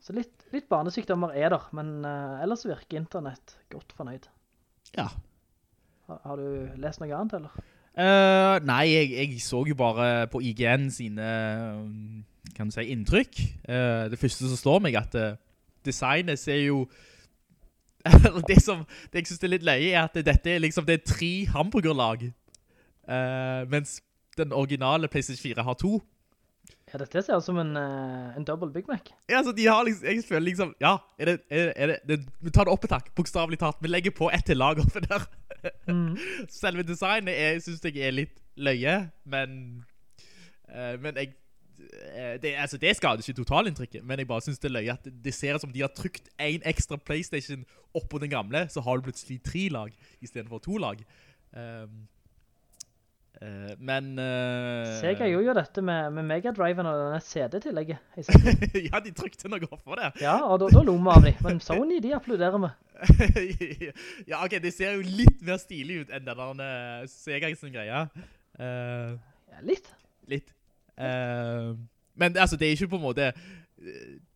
Så litt, litt barnesykdommer er der, men uh, ellers virker internett godt fornøyd.
Ja.
Har, har du lest noe annet, eller?
Uh, nei, jeg, jeg så jo bare på IGN sine um, kan du si, inntrykk. Uh, det første som slår meg at eh, designet ser jo det som det jeg synes er litt leie er at dette er liksom det er tre hamburgerlag. Uh, mens den originale PlayStation 4 har to.
Ja, dette ser ut som en, uh, en double Big Mac.
Ja, så de har liksom, jeg føler liksom, ja, er det, er det, er det, vi tar det opp et takk, bokstavlig talt. Vi legger på et til lag oppe der.
Mm.
Selve designet er, synes jeg er litt løye, men, uh, men jeg, uh, det, altså det skader ikke totalinntrykket, men jeg bare synes det er løye at det, det ser ut som de har trykt en ekstra Playstation oppå den gamle, så har du plutselig tre lag i stedet for to lag. Um, eh, men... uh,
Sega gjorde jo dette med, med Mega Driven og denne CD-tillegget.
ja, de trykte noe opp for det.
Ja, og da, da lo vi av dem. Men Sony, de applauderer med.
ja, ok, det ser jo litt mer stilig ut enn denne Sega-greia. greie. Eh,
Ja, litt.
litt. Uh, men altså, det er ikke på en måte,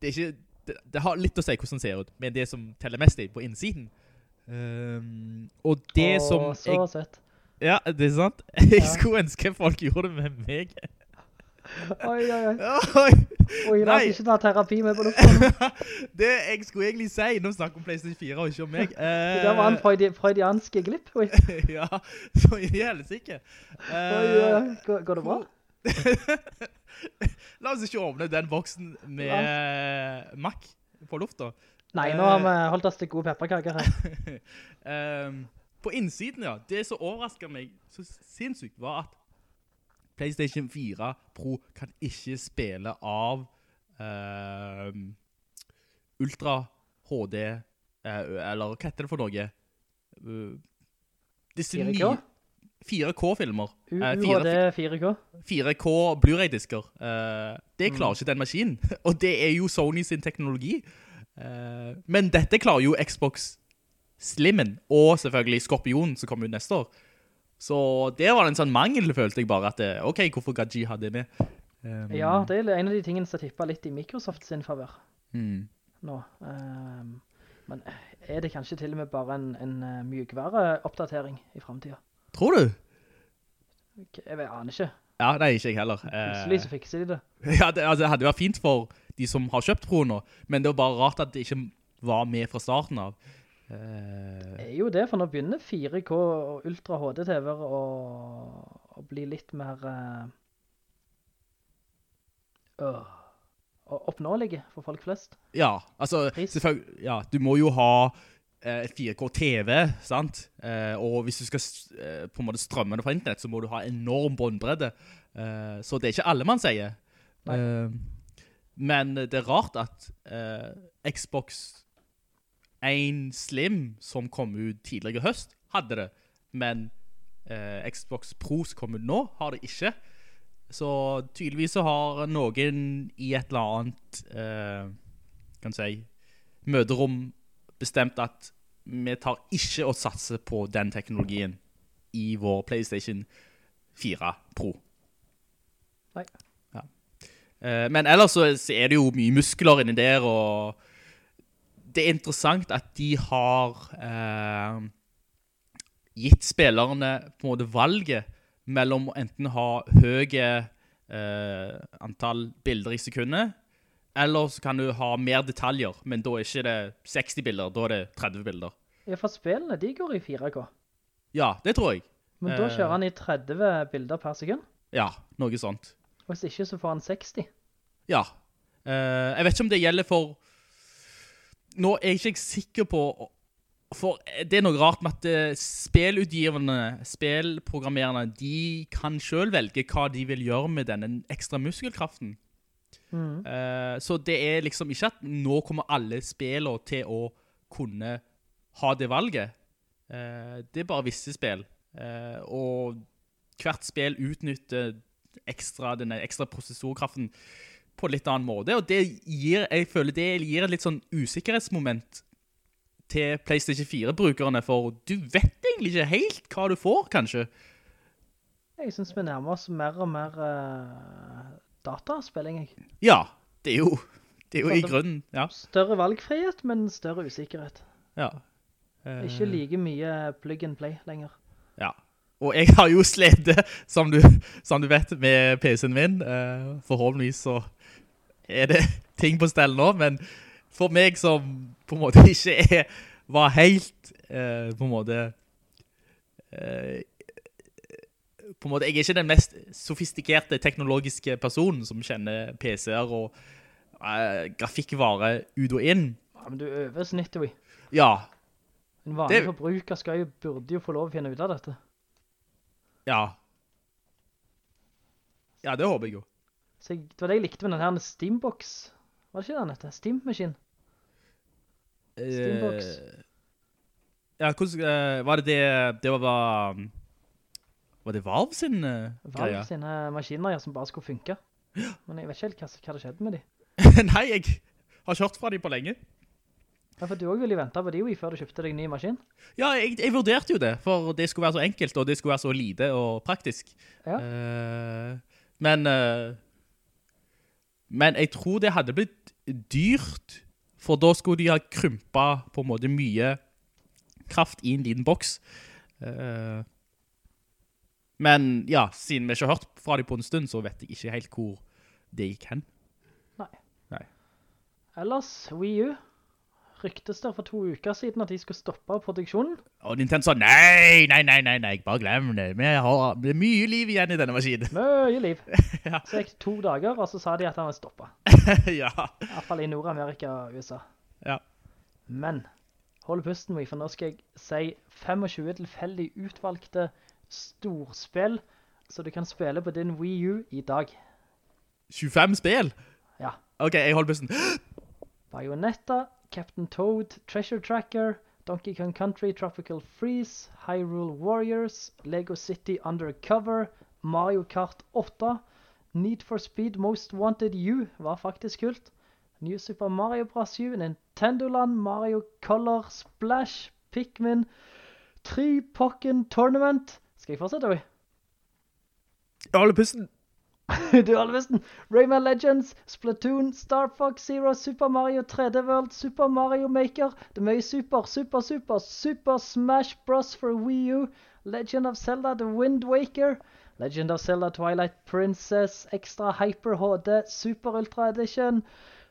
det ikke, det, det har litt å si hvordan det ser ut, men det som teller mest er på innsiden. Um, og det
Åh,
som
så
jeg,
søtt.
Ja, det er sant. Jeg skulle ønske folk gjorde det med meg.
Oi, oi, oi.
Oi,
Oi, la oss ikke ta terapi med på luften.
det jeg skulle egentlig si, nå snakker om PlayStation 4 og ikke om meg.
Det var en freudi freudianske glipp. Oi,
ja, så i helsike.
oi, oi. Går, går det bra?
La oss ikke åpne den boksen med Mac på lufta.
Nei, nå har vi holdt oss til gode pepperkaker her.
Ehm, på innsiden, ja. Det som overrasket meg så sinnssykt var at PlayStation 4 Pro kan ikke spille av uh, Ultra HD, uh, eller hva heter det for noe? Uh, disse
4K?
nye 4K-filmer. Eh,
UHD
4K
4K.
4K Blu-ray-disker. Eh, det
Mm.
klarer ikke den maskinen. Og det er jo Sony sin teknologi. Eh, men dette klarer jo Xbox Slimmen, og selvfølgelig Skorpion, som kommer ut neste år. Så det var en sånn mangel, følte jeg bare, at eh, ok, hvorfor Gaji hadde det med? Um,
Ja, det er en av de tingene som tipper litt i Microsoft sin favør
mm.
nå. Um, men er det kanskje til og med bare en, en eh, mjukvareoppdatering i fremtiden?
Tror du?
Jeg vet- aner ikke.
Ja, nei, ikke jeg heller.
Plutselig så
Eh,
fikser de det.
ja, det, altså, det hadde vært fint for de som har kjøpt Pro nå, men det var bare rart at det ikke var med fra starten av. Eh,
Det er jo det, for nå begynner 4K og Ultra HD-TV-er å, å bli litt mer eh, øh, oppnåelige for folk flest.
Ja, altså, selvfølgelig, ja, du må jo ha eh, 4K TV, sant? Eh, og hvis du skal eh, på en måte strømme det fra internett, så må du ha enorm båndbredde. Eh, så det er ikke alle man sier. Eh, Men det er rart at eh, Xbox 1 Slim, som kom ut tidligere i høst, hadde det. Men eh, Xbox Pro som kom ut nå, har det ikke. Så tydeligvis så har noen i et eller annet, eh, kan si, møterom bestemt at vi tar ikke å satse på den teknologien i vår PlayStation 4 Pro.
Nei.
Ja. Eh, men ellers så er det jo mye muskler inni der, og det er interessant at de har eh, gitt spillerne på en måte valget mellom å enten ha høye eh, antall bilder i sekundet, eller så kan du ha mer detaljer, men da er ikke det 60 bilder, da er det 30 bilder.
Ja, for spillene, de går i 4K.
Ja, det tror jeg.
Men da
Eh.
kjører han i 30 bilder per sekund.
Ja, noe sånt.
Hvis ikke, så får han 60.
Ja. Eh, jeg vet ikke om det gjelder for... Nå er jeg ikke sikker på... For det er noe rart med at eh, spillutgiverne, spillprogrammererne, de kan selv velge hva de vil gjøre med denne ekstra muskelkraften.
Mm.
Uh, så det er liksom ikke at nå kommer alle spillene til å kunne ha det valget. Uh, det er bare visse spill. Uh, og hvert spill utnytter ekstra, denne ekstra prosessorkraften på litt annen måte, og det gir, jeg føler det gir et litt sånn usikkerhetsmoment til PlayStation 4-brukerne, for du vet egentlig ikke helt hva du får, kanskje.
Jeg synes vi nærmer oss mer og mer uh, dataspilling, jeg.
Ja, det er jo, det er jo i grunnen, ja.
Større valgfrihet, men større usikkerhet.
ja. Uh...
Ikke like mye plug and play lenger.
Ja. Og jeg har jo sledde, som du, som du vet, med PC-en min. Uh, forhåpentligvis så er det ting på stell nå, men for meg som på en måte ikke er, var helt, eh, på en måte, eh, på en måte, jeg er ikke den mest sofistikerte teknologiske personen som kjenner PC-er og eh, grafikkvare ut og inn.
Ja, men du øver snittet, vi.
Ja,
En vanlig
Det-
forbruker skal jo, burde jo få lov å finne ut av dette.
ja. Ja, det håper jeg jo.
Så jeg, det var det jeg likte med den her Steambox. Var det ikke den etter? Steam Machine? Steambox.
Uh, ja, hvordan, eh, var det det, det var bare, var det Valve sin uh,
Valve
greie?
sine maskiner ja, som bare skulle funke. Men jeg vet ikke helt hva, hva det skjedde med de.
Nei, jeg har kjørt fra de på lenge.
Ja, for du også ville vente på de før du kjøpte deg en ny maskin.
Ja, jeg, jeg vurderte jo det, for det skulle være så enkelt, og det skulle være så lite og praktisk.
Ja.
Uh, men, eh, men jeg tror det hadde blitt dyrt, for da skulle de ha krympa på en måte mye kraft i en liten boks. Eh, men ja, siden vi ikke har hørt fra dem på en stund, så vet jeg ikke helt hvor det gikk hen.
Nei.
Nei.
Ellers, Wii U. Ryktes der for to uker siden at de skulle stoppe produksjonen.
Og Nintendo sa, nei, nei, nei, nei, nei, bare glem det. Vi har mye liv igjen i denne maskinen.
Møye liv.
Ja.
Så gikk det to dager, og så sa de at han var stoppet.
ja.
I hvert fall i Nord-Amerika og USA.
Ja.
Men, hold pusten, for nå skal jeg si 25 tilfeldig utvalgte storspill, så du kan spille på din Wii U i dag.
25 spill?
Ja.
Ok, jeg holder pusten.
Bayonetta, Captain Toad, Treasure Tracker, Donkey Kong Country, Tropical Freeze, Hyrule Warriors, Lego City Undercover, Mario Kart 8, Need for Speed Most Wanted U var faktisk kult. New Super Mario Bros. U, Nintendo Land, Mario Color, Splash, Pikmin, 3 Pokken Tournament. Skal jeg fortsette, vi?
Jeg holder pusten.
Du den. Rayman Legends, Splatoon, Star Fox Zero, Super Mario 3D World, Super Mario Maker, The May super, super, super, Super Smash Bros. for Wii U, Legend of Zelda The Wind Waker, Legend of Zelda Twilight Princess, Extra Hyper HD, Super Ultra Edition,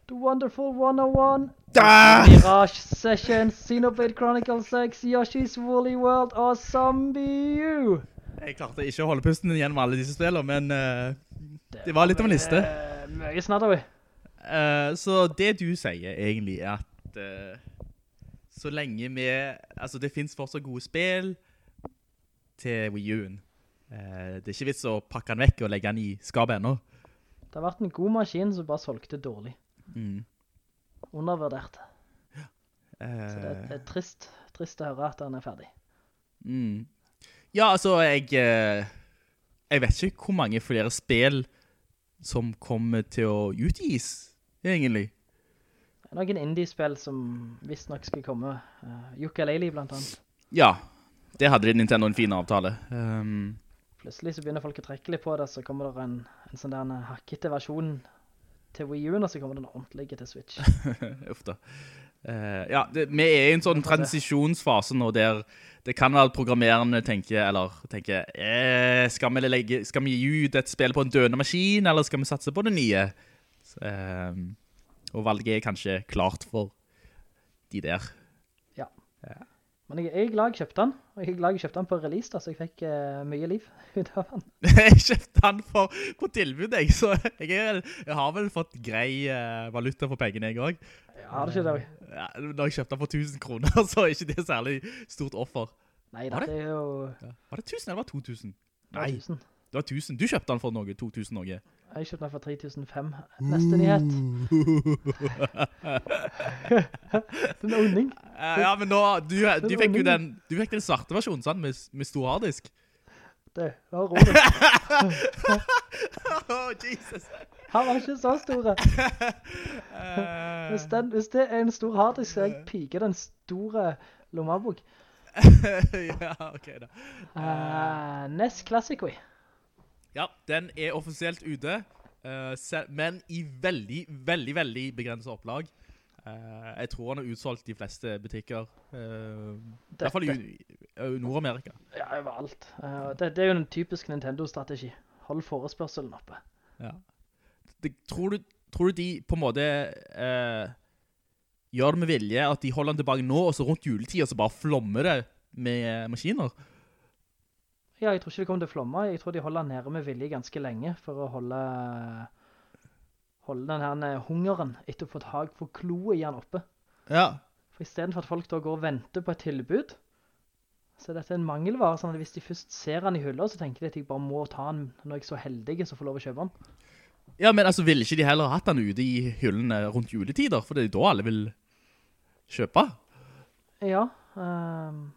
The Wonderful 101,
Ah!
Mirage Sessions, Xenoblade Chronicles 6, Yoshi's Woolly World og Zombie U.
Jeg klarte ikke å holde pusten gjennom alle disse spillene, men uh, det var litt av en liste.
Eh, Mye snadder, vi.
Uh, så det du sier egentlig er at uh, så lenge vi, altså det finnes fortsatt gode spill til Wii U-en. Det er ikke vits å pakke den vekk og legge den i skapet ennå.
Det har vært en god maskin som bare solgte dårlig.
Mm.
Undervurdert. Så det er, det er trist, trist å høre at den er ferdig.
mm. Ja, altså, jeg... eh, jeg vet ikke hvor mange flere spill som kommer til å utgis, egentlig.
Det er noen indie-spill som visst nok skal komme. Uh, Yooka-Laylee blant annet.
Ja, det hadde Nintendo en fin avtale. Um,
Plutselig så begynner folk å trekke litt på det, så kommer det en, en sånn der en hakkete versjon til Wii U, og så kommer den ordentlig til Switch.
Uff da. Eh, ja, det, vi er i en sånn transisjonsfase nå der det kan være at programmererne tenker, eller tenker, eh, skal, vi legge, skal vi gi ut et spill på en døende maskin, eller skal vi satse på det nye? Så, uh, og valget er kanskje klart for de der.
Ja. Men jeg, jeg er glad jeg kjøpte den, og jeg er glad jeg kjøpte den på release, da, så jeg fikk uh, mye liv ut av den.
jeg kjøpte den for, på tilbud, jeg, så jeg, er, jeg har vel fått grei valuta for pengene, jeg også.
Ja, du ikke det?
Ja, når jeg kjøpte den for 1000 kroner, så er ikke det særlig stort offer.
Nei,
Var
det,
det?
er jo
Ja. Var det 1000 eller var det 2000?
det var
Nei,
1000.
det var 1000. Du kjøpte den for noe, 2000 noe.
Jeg kjøpte den for 3005. Neste nyhet. Den er onding.
ordning. ja, men nå, du, du fikk jo den, du fikk den svarte versjonen, sant? Med, med stor harddisk.
Det, ja, ro det.
oh, Jesus.
Han var ikke så store.
Eh,
Hvis, den, hvis det er en stor harddisk, så jeg piker den store lommabok.
ja, ok da.
Uh, NES Classic, oi.
Ja, den er offisielt ute, eh, men i veldig, veldig, veldig begrenset opplag. Eh, jeg tror han har utsolgt de fleste butikker. Uh, I hvert fall i i Nord-Amerika.
Ja, overalt. Uh, det, det er jo en typisk Nintendo-strategi. Hold forespørselen oppe.
Ja. Det, tror, du, tror du de på en måte eh, gjør det med vilje, at de holder den tilbake nå, og så rundt juletid, og så bare flommer det med maskiner?
Ja, jeg tror ikke det kommer til å flomme. Jeg tror de holder nede med vilje ganske lenge for å holde, holde den her hungeren etter å få tak på kloet i den oppe.
Ja.
For i stedet for at folk da går og venter på et tilbud, så er dette en mangelvare, sånn at hvis de først ser den i hylla, så tenker de at jeg bare må ta den når jeg er så heldig så får lov å kjøpe den.
Ja, men altså, ville ikke de heller hatt den ute i hyllene rundt juletider? For det er da alle vil kjøpe.
Ja, Um,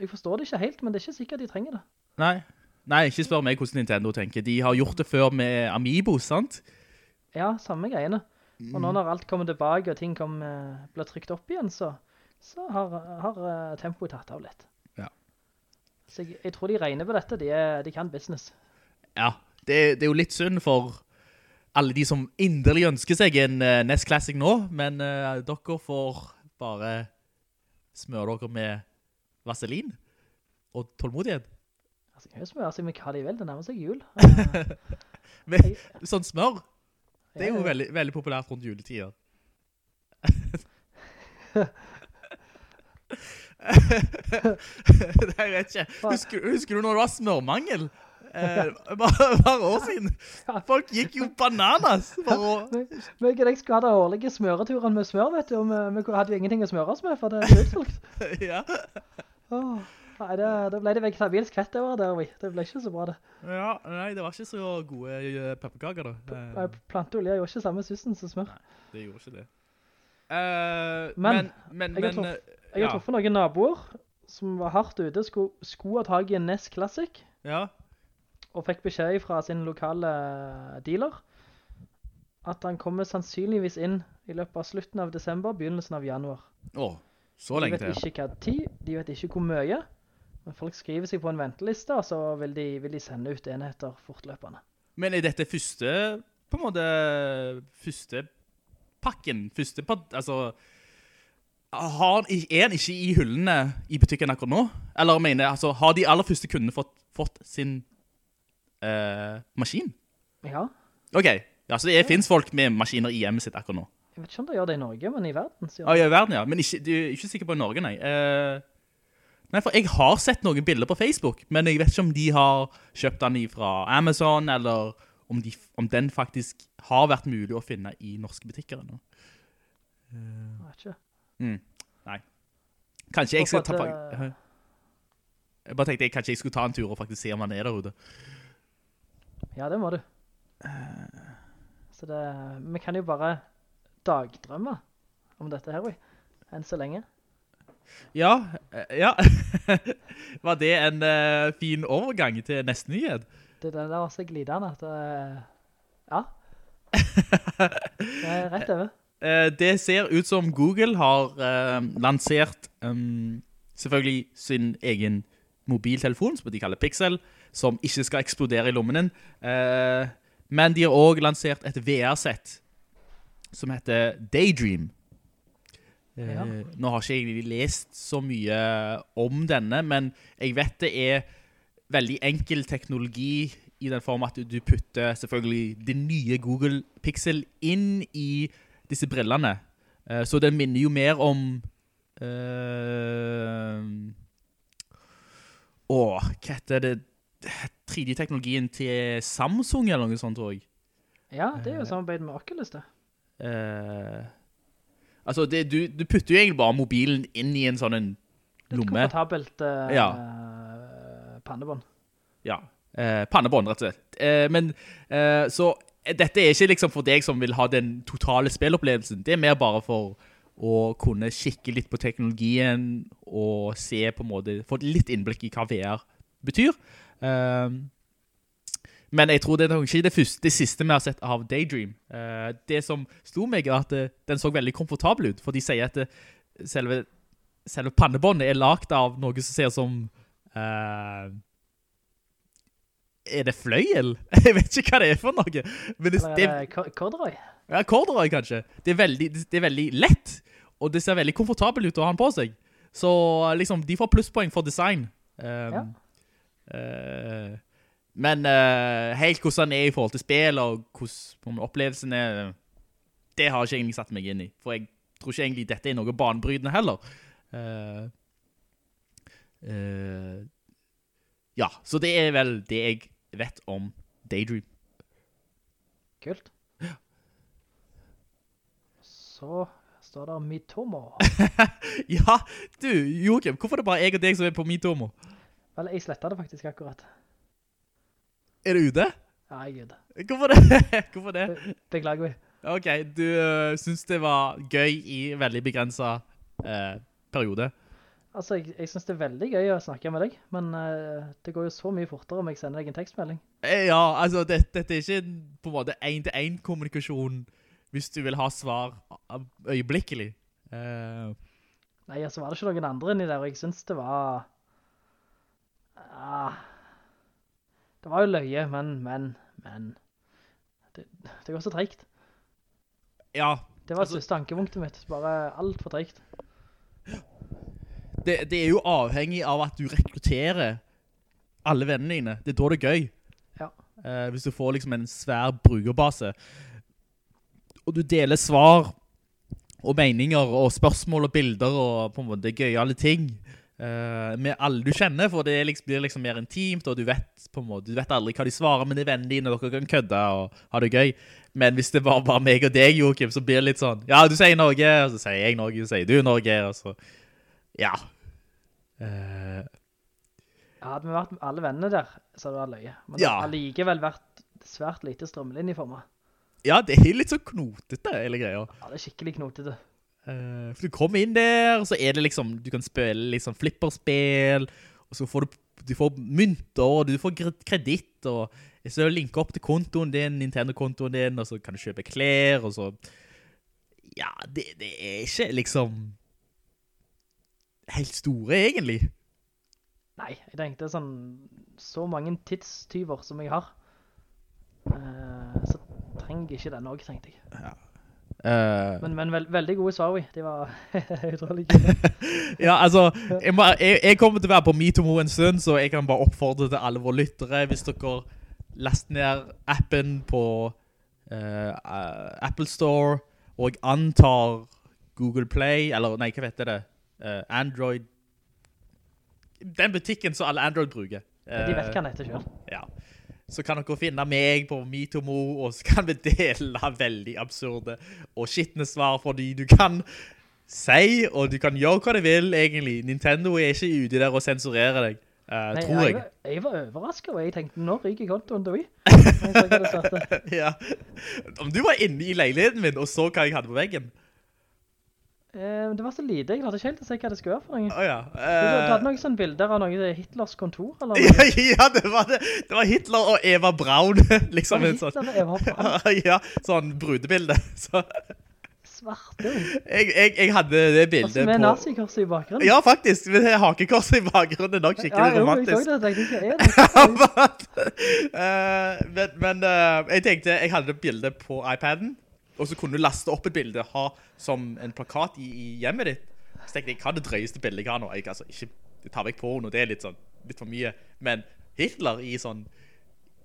jeg forstår det ikke helt, men det er ikke sikkert de trenger det.
Nei. Nei, ikke spør meg hvordan Nintendo tenker. De har gjort det før med Amiibo, sant?
Ja, samme greiene. Og nå når alt kommer tilbake og ting kommer, blir trykt opp igjen, så, så har, har eh, tempoet tatt av litt.
Ja.
Så jeg, jeg tror de regner på dette, de, er, de kan business.
Ja, det, det er jo litt synd for alle de som inderlig ønsker seg en uh, NES Classic nå, men uh, dere får bare smøre dere med vaselin og tålmodighet.
Altså, jeg kan jo smøre seg med hva de vil, det nærmer seg jul.
Men, sånn smør, det er jo veldig, veldig populært rundt juletider. Jeg vet ikke. Husker, husker du når det var smørmangel? Eh, bare, bare år siden. Folk gikk jo bananas for å...
Men jeg og deg skulle ha det årlige smøreturene med smør, vet du, og vi, vi hadde jo ingenting å smøre oss med, for det er utsolgt.
ja.
Åh, nei, det, da ble det vegetabilsk fett det der, vi. Det ble ikke så bra det.
ja, nei, det var ikke så gode eh, pepperkaker da.
Nei,
Eh,
Planteolje gjorde ikke samme sussen som smør.
Nei, det gjorde ikke det. Uh,
Men,
men, men,
jeg har,
eh,
jeg har
ja.
noen naboer som var hardt ute, skulle, skulle ha tag i en NES Classic,
Ja,
og fikk beskjed fra sin lokale dealer, at han kommer sannsynligvis inn i løpet av slutten av desember, begynnelsen av januar.
Åh, så lenge til.
De vet ikke hva tid, de vet ikke hvor mye, men folk skriver seg på en venteliste, og så vil de, vil de sende ut enheter fortløpende.
Men er dette første, på en måte, første pakken, første, altså, har, er han ikke i hyllene i butikken akkurat nå? Eller mener jeg, altså, har de aller første kundene fått, fått sin eh, maskin?
Ja,
Ok, ja, så det er, finnes folk med maskiner i hjemmet sitt akkurat nå.
jeg vet ikke om de gjør det i Norge, men i verden. Så gjør
Ja, i verden, ja. Men ikke, du er ikke sikker på i Norge, nei. Eh, nei, for jeg har sett noen bilder på Facebook, men jeg vet ikke om de har kjøpt den fra Amazon, eller om, de, om den faktisk har vært mulig å finne i norske butikker ennå.
Jeg vet ikke.
Mm. Nei. Kanskje jeg skal ta...
Håper
Jeg bare tenkte jeg, kanskje jeg skulle ta en tur og faktisk se om han er der ute.
Ja, det må du. Så det, vi kan jo bare dagdrømme om dette her, enn så lenge.
Ja, eh, ja. Var det en uh, fin overgang til neste nyhet?
Det den der så glidende at, uh, ja. Det er rett over.
Eh, det ser ut som Google har eh, lansert um, selvfølgelig sin egen mobiltelefon, som de kaller Pixel, som ikke skal eksplodere i lommen din. Eh, men de har også lansert et VR-sett som heter Daydream. Eh,
Ja.
Nå har ikke jeg lest så mye om denne, men jeg vet det er veldig enkel teknologi i den form at du- putter selvfølgelig det nye Google Pixel inn i disse brillene. Eh, så den minner jo mer om eh, Åh, hva heter det? 3D-teknologien til Samsung eller noe sånt, tror jeg.
Ja, det er jo samarbeid med Oculus, det.
Uh, altså, det, du, du putter jo egentlig bare mobilen inn i en sånn en
Litt
lomme.
komfortabelt uh,
Ja.
pannebånd.
Ja, uh, pannebånd, rett og slett. Eh, men, eh, så eh, dette er ikke liksom for deg som vil ha den totale spillopplevelsen. Det er mer bare for å kunne kikke litt på teknologien og se på en måte, få litt innblikk i hva VR betyr. Eh, men jeg tror det er ikke det, første, det siste vi har sett av Daydream. Eh, det som sto meg er at eh, den så veldig komfortabel ut, for de sier at det, selve, selve pannebåndet er lagt av noe som ser som Uh, er det fløyel? Jeg vet ikke hva det er for noe. Men det,
Eller er det
ja, corduroy kanskje. Det er, veldig, det er veldig lett, og det ser veldig komfortabel ut å ha den på seg. Så liksom, de får plusspoeng for design. Um,
Ja.
Eh, men eh, helt hvordan han er i forhold til spill, og hvordan opplevelsen er, det har jeg ikke egentlig satt meg inn i. For jeg tror ikke egentlig dette er noe banebrytende heller. Uh, uh, ja, så det er vel det jeg vet om Daydream.
Kult. Så står det Mitomo.
ja, du, Joachim, hvorfor er det bare jeg og deg som er på Mitomo?
Vel, jeg slettet det faktisk akkurat.
Er du ude?
Ja, jeg er ude.
Hvorfor det? hvorfor det?
Be- Beklager vi.
Ok, du uh, synes det var gøy i veldig begrenset uh, periode.
Altså, jeg, jeg synes det er veldig gøy å snakke med deg, men uh, det går jo så mye fortere om jeg sender deg en tekstmelding.
Eh, Ja, altså, det, dette er ikke på en måte en-til-en kommunikasjon hvis du vil ha svar øyeblikkelig. Eh,
Nei, altså var det ikke noen andre inni der, og jeg synes det var... Ah, det var jo løye, men, men, men... Det, det går så trekt.
ja,
Det var
Altså-
siste ankepunktet mitt, bare alt for trekt.
det, det er jo avhengig av at du rekrutterer alle vennene dine. Det er da det er gøy.
Ja.
Eh, hvis du får liksom en svær brukerbase. Og du deler svar og meninger og spørsmål og bilder og på en måte gøyale ting med alle du kjenner, for det liksom, blir liksom mer intimt, og du vet på en måte, du vet aldri hva de svarer, men det er vennene dine, dere kan kødde og ha det gøy. Men hvis det var bare meg og deg, Joachim, så blir det litt sånn, ja, du sier Norge, og så sier jeg noe, så sier du Norge, og så, ja. Uh.
Hadde vi vært med alle vennene der, så hadde det vært løye. Men det
Ja.
har likevel vært svært lite strømlinjeformer.
ja, det er litt så knotete, hele greia.
Ja, det er skikkelig knotete.
Eh, for du kommer inn der, og så er det liksom, du kan spille sånn flipperspill, og så får du, du får mynter, og du får kredit kreditt, og så linker opp til kontoen din, Nintendo-kontoen din, og så kan du kjøpe klær, og så, ja, det, det er ikke liksom helt store, egentlig.
Nei, jeg tenkte sånn, så mange tidstyver som jeg har, uh, så trenger jeg ikke den også, tenkte jeg.
Eh,
Men, men veld, veldig gode svar, vi. De var utrolig kule.
ja, altså, jeg, må, jeg, jeg kommer til å være på MeToMo en stund, så jeg kan bare oppfordre til alle våre lyttere, hvis dere laster ned appen på eh, Apple Store, og antar Google Play, eller nei, hva vet det, Uh, Android, den butikken som alle Android bruker.
De vet hva den heter selv.
ja. Så kan dere finne meg på Mitomo, og så kan vi dele veldig absurde og skittende svar, fordi du kan si, og du kan gjøre hva du vil, egentlig. Nintendo er ikke ute der og sensurerer deg. uh,
Nei,
tror
jeg,
jeg.
var- jeg var overrasket, og jeg tenkte, nå ryker kontoen til vi.
Ja. Om du var inne i leiligheten min og så hva jeg hadde på veggen.
Eh, det var så lite, jeg hadde ikke helt å se hva det skulle være for noe.
Åja.
Du, du hadde noen sånne bilder av noe Hitlers kontor, eller noe?
ja, ja, det var det. Det var Hitler og Eva Braun, liksom.
Var
sånn.
Hitler og Eva Braun?
ja, sånn brudebilde. Så
Svarte.
jeg, jeg, jeg hadde det bildet
Altså med
på...
nazikorset i bakgrunnen.
Ja, faktisk. Med hakekorset i bakgrunnen er nok
Ja,
skikkelig
jo, jeg
romantisk.
så det, tenkte jeg, hva er det?
Eh, men men uh, jeg tenkte jeg hadde det bildet på iPaden, og så kunne du laste opp et bilde ha som en plakat i, i hjemmet ditt. Så tenkte jeg, hva er det drøyeste bildet jeg har nå? Jeg, altså, ikke jeg tar vekk porno, det er litt, sånn, litt for mye. Men Hitler i sånn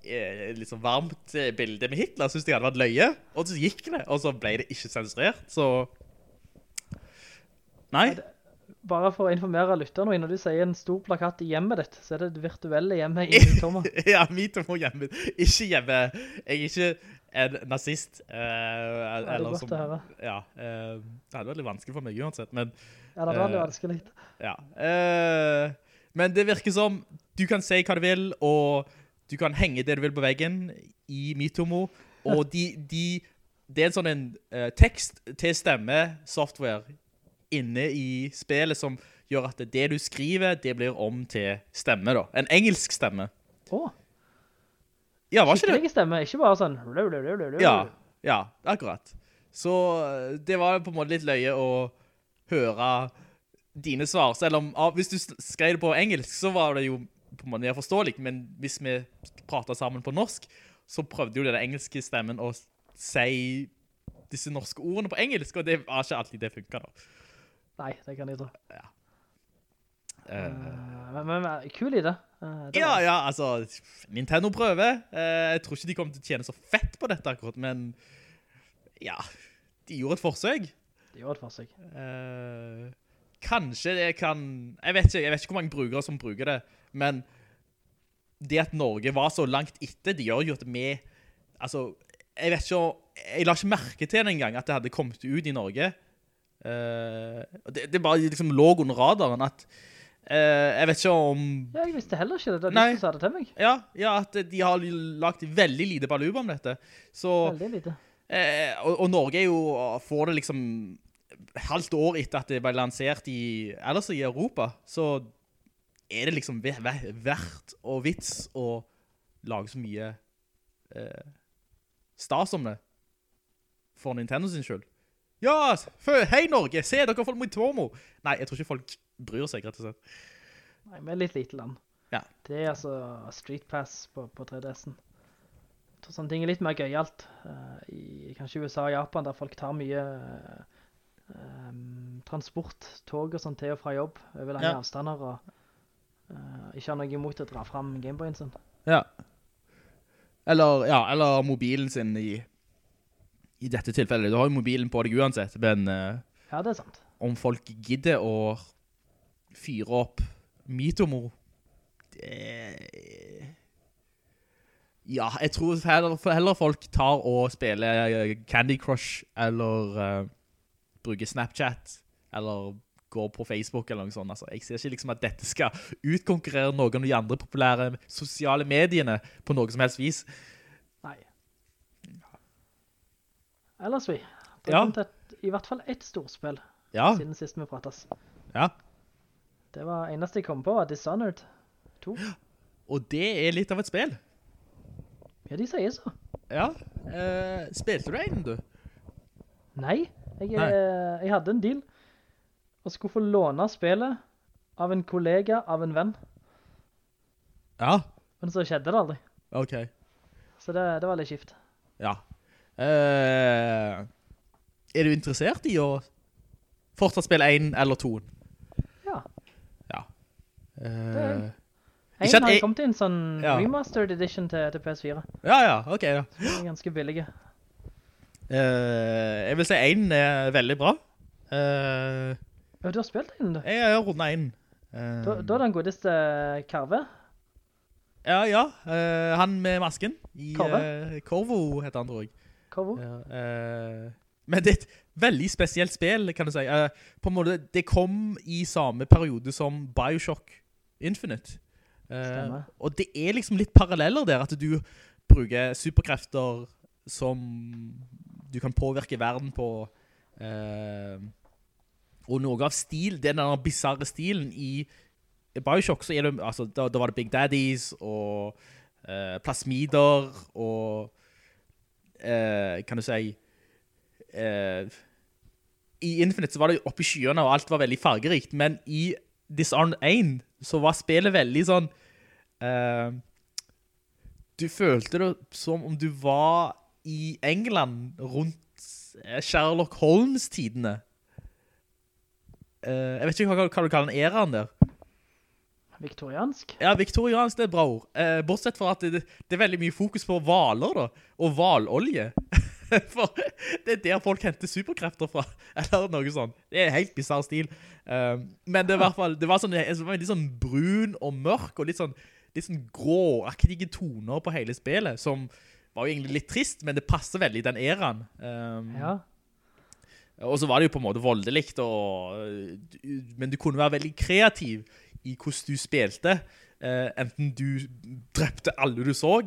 eh, litt sånn varmt eh, bilde med Hitler synes jeg hadde vært løye. Og så gikk det, og så ble det ikke sensurert. Så Nei.
Bare for å informere lytterne, når du sier en stor plakat i hjemmet ditt, så er det det virtuelle hjemmet i Thomas.
ja, mitt og hjemme. Ikke hjemme. Jeg er ikke en nazist. eh,
er
eller
godt
som,
å høre.
Ja, eh, det hadde vært litt vanskelig for meg uansett, men...
Ja, det litt
eh,
vanskelig.
Ja. eh, men det virker som du kan si hva du vil, og du kan henge det du vil på veggen i Mitomo, og de, de, det er en sånn en eh, tekst til stemme software inne i spillet som gjør at det du skriver, det blir om til stemme da. En engelsk stemme.
Åh,
Ja, var ikke det?
skikkelig stemme, ikke bare sånn...
Ja, ja, akkurat. Så eh, det var på en måte litt løye å høre dine svar, selv om ah, hvis du skrev det på engelsk, så var det jo på en måte mer forståelig, men hvis vi pratet sammen på norsk, så prøvde jo den engelske stemmen å si disse norske ordene på engelsk, og det var ikke alltid det funket da.
Nei, det kan jeg tro.
Eh,
Men, men, men kul idé. Uh, det
ja, ja, altså, Nintendo prøver. Eh, jeg tror ikke de kommer til å tjene så fett på dette akkurat, men ja, de gjorde et forsøk.
De gjorde et forsøk.
Eh, kanskje det kan jeg vet, ikke, jeg vet ikke hvor mange brukere som bruker det, men det at Norge var så langt etter, det gjør jo at vi altså, jeg vet ikke jeg la ikke merke til det engang at det hadde kommet ut i Norge. Eh, det, det bare liksom lå under radaren at eh, jeg vet ikke om
Ja, jeg visste heller ikke det. Det er de som sa det til meg.
ja, ja, at de har lagt veldig lite baluba om dette. Så,
Veldig lite.
eh, og, og Norge jo, får det liksom halvt år etter at det ble lansert i, ellers i Europa, så er det liksom ve- ve- verdt og vits å lage så mye eh, stas om det for Nintendo sin skyld. Ja, hei Norge, se dere folk mot Tomo. Nei, jeg tror ikke folk bryr seg, rett og slett.
Nei, vi er litt lite land.
Ja.
Det er altså Street Pass på, på 3DS'en. Jeg tror sånne ting er litt mer gøyalt. Uh, I kanskje USA og Japan, der folk tar mye uh, transport, tog og sånt til og fra jobb over lange
Ja.
avstander, og uh, ikke har noe imot å dra frem Gameboyen sin.
Ja. Eller, ja, eller mobilen sin i, i dette tilfellet. Du har jo mobilen på deg uansett, men
Ja, det er sant.
om folk gidder å fyre opp Mitomo, det... Ja, jeg tror heller, heller folk tar og spiller eh, Candy Crush, eller uh, bruker Snapchat, eller går på Facebook eller noe sånt. Altså, jeg ser ikke liksom at dette skal utkonkurrere noen av de andre populære sosiale mediene på noe som helst vis.
Nei. Ellers vi.
Ja.
i hvert fall ett storspill
Ja.
siden sist vi prates.
Ja.
Det var eneste jeg kom på var Dishonored 2.
Og det er litt av et spill.
Ja, de sier så.
Ja. Eh, spilte du en, du?
Nei, jeg,
Nei.
eh, jeg hadde en deal og skulle få låne spillet av en kollega av en venn.
Ja.
Men så skjedde det aldri.
Ok.
Så det, det var litt skift.
Ja. Eh, er du interessert i å fortsatt spille en eller to?
Ja.
Ja.
Det
Eh,
har kommet en sånn
Ja.
remastered edition til, til PS4.
ja, ja, ok da.
Er ganske billige.
Uh, jeg vil si en er veldig bra. Uh,
Ja, du har spilt en, du.
jeg har rundet en. Uh,
Da, da er den godeste Karve.
ja, ja. han med masken. I,
Korve?
Korvo heter han, tror jeg.
Korvo.
Ja, men det er et veldig spesielt spill, kan du si. På en måte, det kom i samme periode som Bioshock Infinite.
Uh,
og det er liksom litt paralleller der, at du bruker superkrefter som du kan påvirke verden på. Uh, og noe av stil, den bizarre stilen i Bioshock, så det, altså, da, da var det Big Daddies og uh, plasmider og kan du si i Infinite så var det oppe i skyene og alt var veldig fargerikt, men i Disarmed 1 så var spillet veldig sånn Uh, Du følte det som om du var i England rundt eh, Sherlock Holmes-tidene. Uh, jeg vet ikke hva, hva du kaller den eraen der.
Viktoriansk?
Ja, viktoriansk, det er bra ord. Uh, bortsett fra at det, det er veldig mye fokus på valer da, og valolje. For det er der folk henter superkrefter fra, eller noe sånt. Det er en helt bizarre stil. Eh, men det, hvert fall, det var, sånn, det var litt sånn brun og mørk, og litt sånn, litt sånn gråaktige toner på hele spillet, som var jo egentlig litt trist, men det passer veldig i den eraen. Eh,
Ja.
og så var det jo på en måte voldelikt, og, men du kunne være veldig kreativ i hvordan du spilte. Eh, enten du drepte alle du så,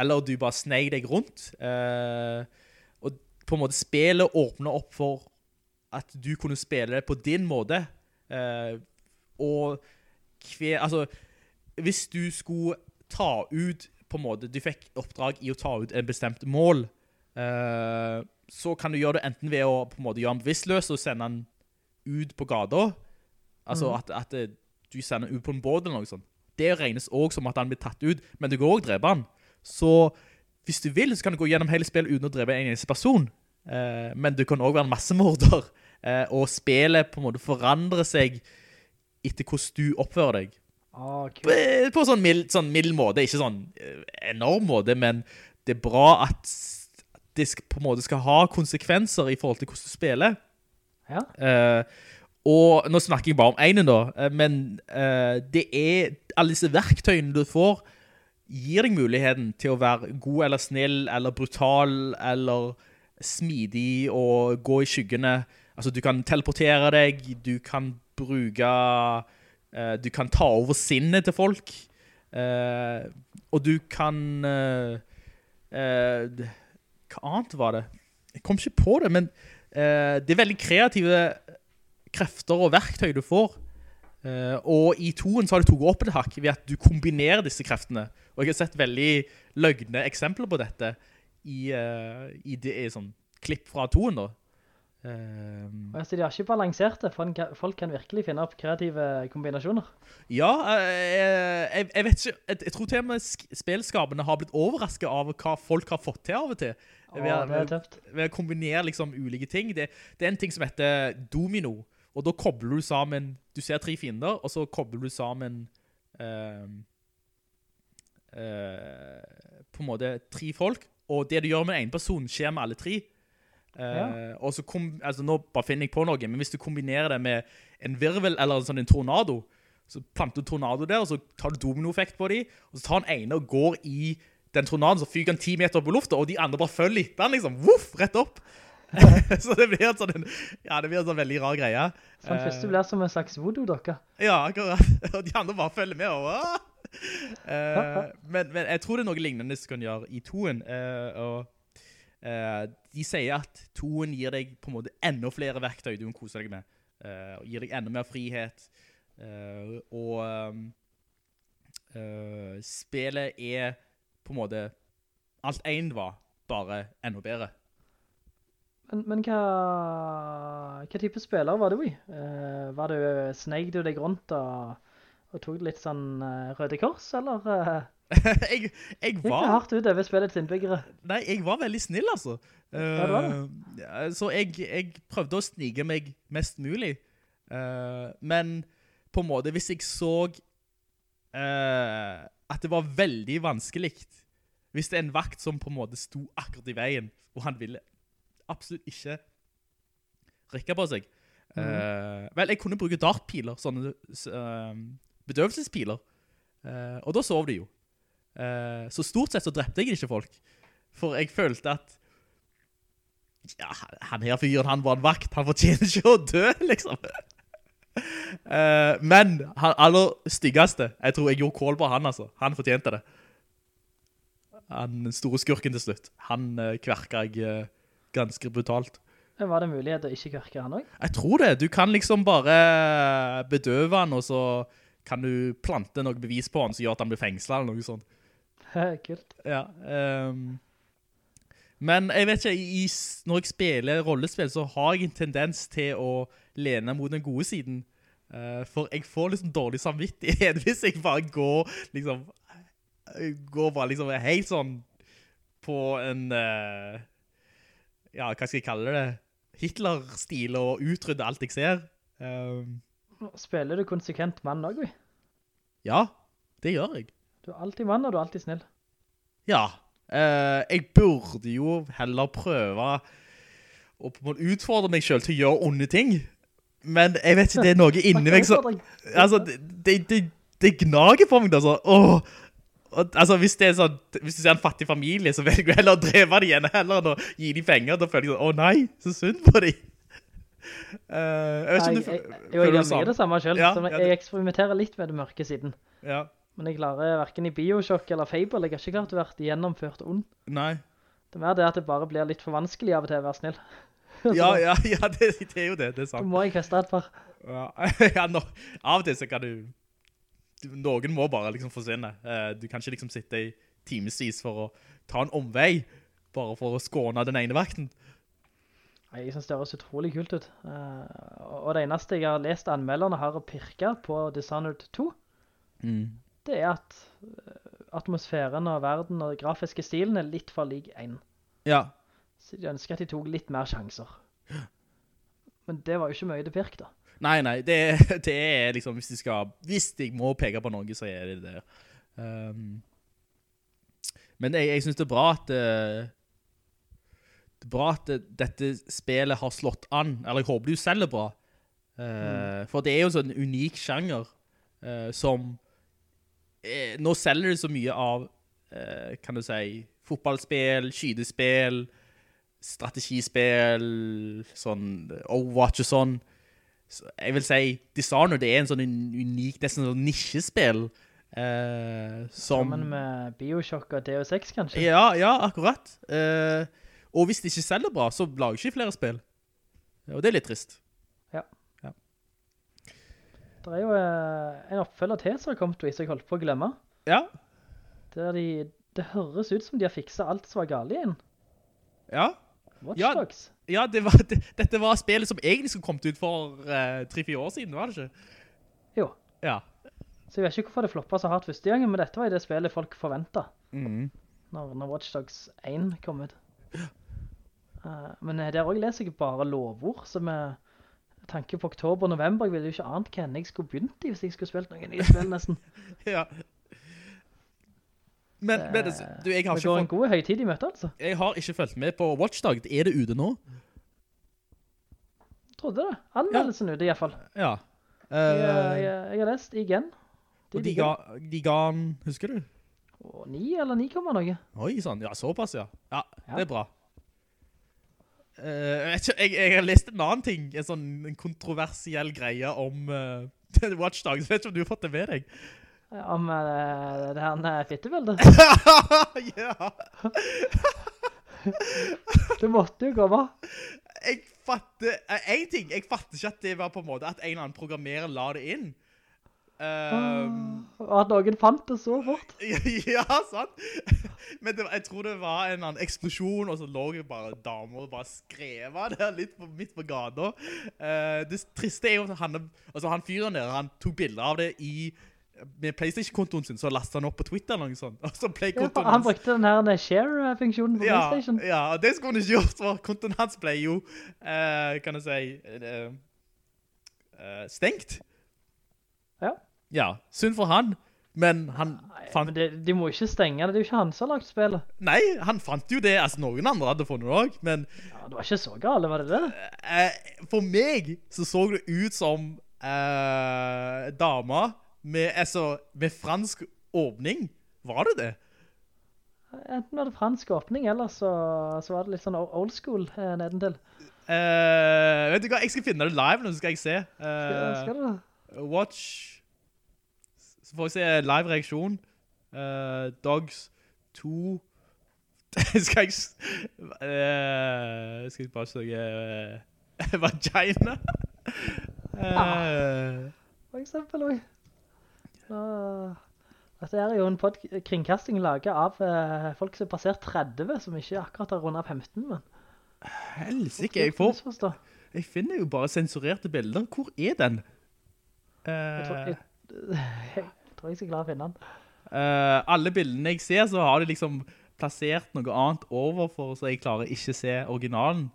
eller du bare sneg deg rundt. Eh, på en måte spillet åpner opp for at du kunne spille det på din måte. Eh, og kve, altså, hvis du skulle ta ut på en måte, du fikk oppdrag i å ta ut en bestemt mål, eh, så kan du gjøre det enten ved å på en måte gjøre han bevisstløs og sende han ut på gata. Altså
mm.
at, at eh, du sender han ut på en båt eller noe sånt. Det regnes også som at han blir tatt ut, men du kan også drepe han. Så hvis du vil, så kan du gå gjennom hele spillet uten å drepe en eneste person. Eh, men du kan også være en massemorder. Eh, og spillet på en måte forandrer seg etter hvordan du oppfører deg.
Ah, cool.
Eh, På sånn mild, sånn mild måte, ikke sånn enorm måte, men det er bra at det på en måte skal ha konsekvenser i forhold til hvordan du spiller.
Ja.
Eh, og nå snakker jeg bare om ene da, men eh, det er alle disse verktøyene du får, gir deg muligheten til å være god eller snill, eller brutal, eller smidig og gå i skyggene. Altså, du kan teleportere deg, du kan bruke, Uh, du kan ta over sinnet til folk, Uh, og du kan, Uh, hva annet var det? Jeg kom ikke på det, men det er veldig kreative krefter og verktøy du får. Og i toen så har du tatt opp et hakk ved at du kombinerer disse kreftene. Og jeg har sett veldig løgne eksempler på dette i, uh, i, det, i sånn klipp fra toen da. Um,
Altså, de har ikke balansert det. Folk kan, folk kan virkelig finne opp kreative kombinasjoner.
ja, eh, jeg, jeg vet ikke, jeg, jeg tror til og med sk- har blitt overrasket av hva folk har fått til av og til.
Å,
Ved- ved å kombinere liksom ulike ting. Det, det er en ting som heter domino, og da kobler du sammen, du ser tre fiender, og så kobler du sammen um, uh, på en måte tre folk, og det du gjør med en person skjer med alle tre. Eh,
Ja.
Og så kom, altså nå bare finner jeg på noe, men hvis du kombinerer det med en virvel eller en sånn en tornado, så planter du tornado der, og så tar du dominoeffekt på dem, og så tar den ene og går i den tornadoen, så fyker han 10 meter opp på lufta, og de andre bare følger etter den, liksom, voff, rett opp. så det blir sånn, ja, det blir en sånn veldig rar greie.
Så den første blir som en slags voodoo-dokke.
Ja, akkurat. Og de andre bare følger med. Og, Eh, men, men jeg tror det er noe lignende du kan gjøre i toen. Uh, og uh, de sier at toen gir deg på en måte enda flere verktøy du kan kose deg med. og gir deg enda mer frihet. og spillet er på en måte alt en var, bare enda bedre.
Men, men hva, hva type spiller var du i? Eh, var du, snegde deg rundt og, og tok litt sånn uh, røde kors, eller? Uh,
jeg, jeg
Gikk det
var...
hardt ut over spillets innbyggere?
Nei, jeg var veldig snill, altså.
Ja, det var det.
Eh, så jeg, jeg prøvde å snige meg mest mulig. Eh, men på en måte, hvis jeg så eh, at det var veldig vanskelig, hvis det er en vakt som på en måte sto akkurat i veien, og han ville absolutt ikke rikke på seg. Eh, vel, jeg kunne bruke dartpiler, sånne eh, bedøvelsespiler, Uh, og da sov de jo. Uh, så stort sett så drepte jeg ikke folk. For jeg følte at ja, han her fyren, han var en vakt. Han fortjener ikke å dø, liksom. Uh, men han aller styggeste, jeg tror jeg gjorde kål på han altså. Han fortjente det. Han store skurken til slutt. Han kverka jeg eh, ganske brutalt.
Var det mulighet å ikke kverke han også?
Jeg tror det. Du kan liksom bare bedøve han, og så kan du plante noe bevis på han som gjør at han blir fengslet eller noe sånt.
Kult.
Ja, um, men jeg vet ikke, i, når jeg spiller rollespill, så har jeg en tendens til å lene mot den gode siden. Uh, for jeg får liksom dårlig samvittighet hvis jeg bare går liksom, eh, går bare liksom helt sånn på en, uh, ja, hva skal jeg kalle det? Hitler-stil og utrydde alt jeg ser. Ehm,
Spiller du konsekvent mann også, vi?
ja, det gjør jeg.
Du er alltid mann, og du er alltid snill.
Ja, eh, jeg burde jo heller prøve å utfordre meg selv til å gjøre onde ting. Men jeg vet ikke, det er noe inni meg som... Altså, det, det, det, det gnager på meg da, så... Åh, altså, hvis det er sånn... Hvis du ser en fattig familie, så velger jeg heller å dreve dem igjen, heller enn å gi dem penger. Da føler jeg sånn, åh nei, så synd på de. Eh, jeg vet ikke om du
føler
det
samme.
Jo,
jeg gjør det samme selv,
Ja, ja,
jeg eksperimenterer litt med det mørke siden.
Ja,
Men jeg klarer hverken i Bioshock eller Fable, jeg har ikke klart å være gjennomført ond.
nei.
Det er mer det at det bare blir litt for vanskelig av og til å være snill.
Ja, ja, ja, det, det er jo det, det er sant.
Du må jeg kveste et par.
Ja, nå, av og til så kan du, du Noen må bare liksom forsvinne. Eh, du kan ikke liksom sitte i timesvis for å ta en omvei, bare for å skåne den ene vakten.
Jeg synes det høres utrolig kult ut. Eh, og det eneste jeg har lest anmelderne har å pirke på Dishonored 2, det er at eh, atmosfæren og verden og grafiske stilen er litt for lik en.
Ja,
Så de ønsker at de tok litt mer sjanser. Men det var jo ikke mye det pirk da.
nei, nei, det, det er liksom, hvis de skal, hvis de må peke på noe, så er det det. Um, men jeg, jeg synes det er bra at eh, det er bra at det, dette spillet har slått an, eller jeg håper du selger bra. Eh, For det er jo en sånn unik sjanger uh, som eh, nå selger det så mye av, uh, kan du si, fotballspill, skydespill, strategispill, sånn Overwatch og sånn. Så jeg vil si, Dishonored det er en sånn un- unik, nesten sånn nisjespill, eh, som...
Sammen med Bioshock og DO6, kanskje.
Ja, ja, akkurat. Eh, og hvis de ikke selger bra, så lager de ikke flere spill. Og det er litt trist. Ja.
Det er jo eh, en oppfølger til som har kommet, og jeg holdt på å glemme.
Ja,
de, det høres ut som de har fikset alt som var galt igjen.
ja.
Watch
Ja.
Dogs.
Ja, det var, det, dette var spillet som egentlig skulle kommet ut for uh, 3-4 år siden, var det ikke?
Jo.
Ja.
Så jeg vet ikke hvorfor det floppet så hardt første gangen, men dette var jo det spillet folk forventet
Mhm.
når, når Watch Dogs 1 kom ut. Eh, men der også leser jeg bare lovord, som er tanke på oktober og november. Jeg ville jo ikke annet hva jeg skulle begynt i hvis jeg skulle spilt noen nye spill nesten.
ja. Men, men det, du, jeg har
Det
ikke
går en god høytid i møte, altså.
jeg har ikke følt med på Watchdog. Er det ute nå?
Trodde det. Anmeldelsen ute i hvert fall.
Ja.
Jeg,
Eh,
jeg, jeg har lest igen.
og de ga, de ga han, husker du?
Og 9 eller 9 kommer noe.
Oi, sånn. Ja, såpass, ja. Ja,
Ja.
det er bra. Eh, jeg, jeg, jeg har lest en annen ting, en sånn en kontroversiell greie om uh, Watch Dogs. Vet ikke om du har fått det med deg?
Om uh, det her uh, fittebildet.
ja.
Det måtte jo komme.
Jeg fatter, eh, en ting, jeg fatter ikke at det var på en måte at en eller annen programmerer la det inn. Um,
Og at noen fant det så fort.
ja, sant? Men det, var- jeg tror det var en eksplosjon, og så lå det bare damer og bare skreva der litt på, midt på gata. Uh, det triste er jo at han, altså han fyren der, han tok bilder av det i, med Playstation-kontoen sin, så lastet han opp på Twitter eller noe sånt. Og så ble
Ja, han brukte den her share-funksjonen på
Ja,
PlayStation.
ja, og det skulle han ikke gjort, for kontoen hans ble jo, uh, kan jeg si, uh, stengt.
Ja.
Ja, synd for han, men han
Nei,
fant...
men det, de må ikke stenge det. Det er jo ikke han som har lagt spillet.
Nei, han fant jo det, altså noen andre hadde funnet det også, men
Ja, det var ikke så gale, var det det?
eh, for meg så så det ut som eh, dama med, altså, med fransk åpning. Var det det?
Enten var det fransk åpning, eller så, så var det litt sånn old school eh, nedentil.
Uh, vet du hva, jeg skal finne det live nå, så skal jeg se.
Ja,
Eh,
skal du da?
watch. Så får vi se live reaksjon. Uh, dogs 2. skal jeg... eh, skal jeg bare søke... Uh, vagina? Eh,
For eksempel, oi. Uh, dette er jo en kringkasting laget av uh, folk som er passert 30, som ikke akkurat har rundet 15, men...
Helsike, jeg får... Jeg finner jo bare sensurerte bilder. Hvor er den?
Jeg tror, jeg tror jeg skal klare å finne den.
Uh, alle bildene jeg ser, så har de liksom plassert noe annet overfor, så jeg klarer ikke se originalen.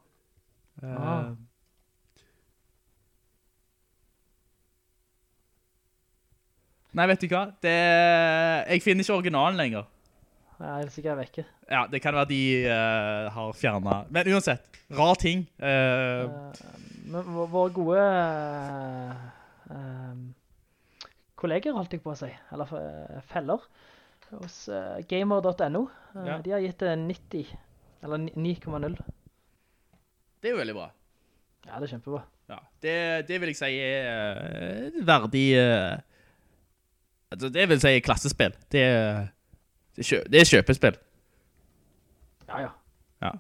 Uh,
Ah.
Nei, vet du hva? Det, jeg finner ikke originalen lenger.
Jeg er sikkert vekke.
Ja, det kan være de uh, har fjernet. Men uansett, rar ting. Uh,
Men vår- våre gode Uh, eh, kolleger, holdt jeg på å si, eller eh, feller, hos eh, gamer.no, eh,
Ja.
de har gitt det 90, eller 9,0.
det er jo veldig bra.
Ja, det er kjempebra.
Ja, det, det vil jeg si er uh, verdig Uh, altså det vil jeg si er klassespill. Det det kjø, det er kjøpespill.
Ja, ja.
Ja.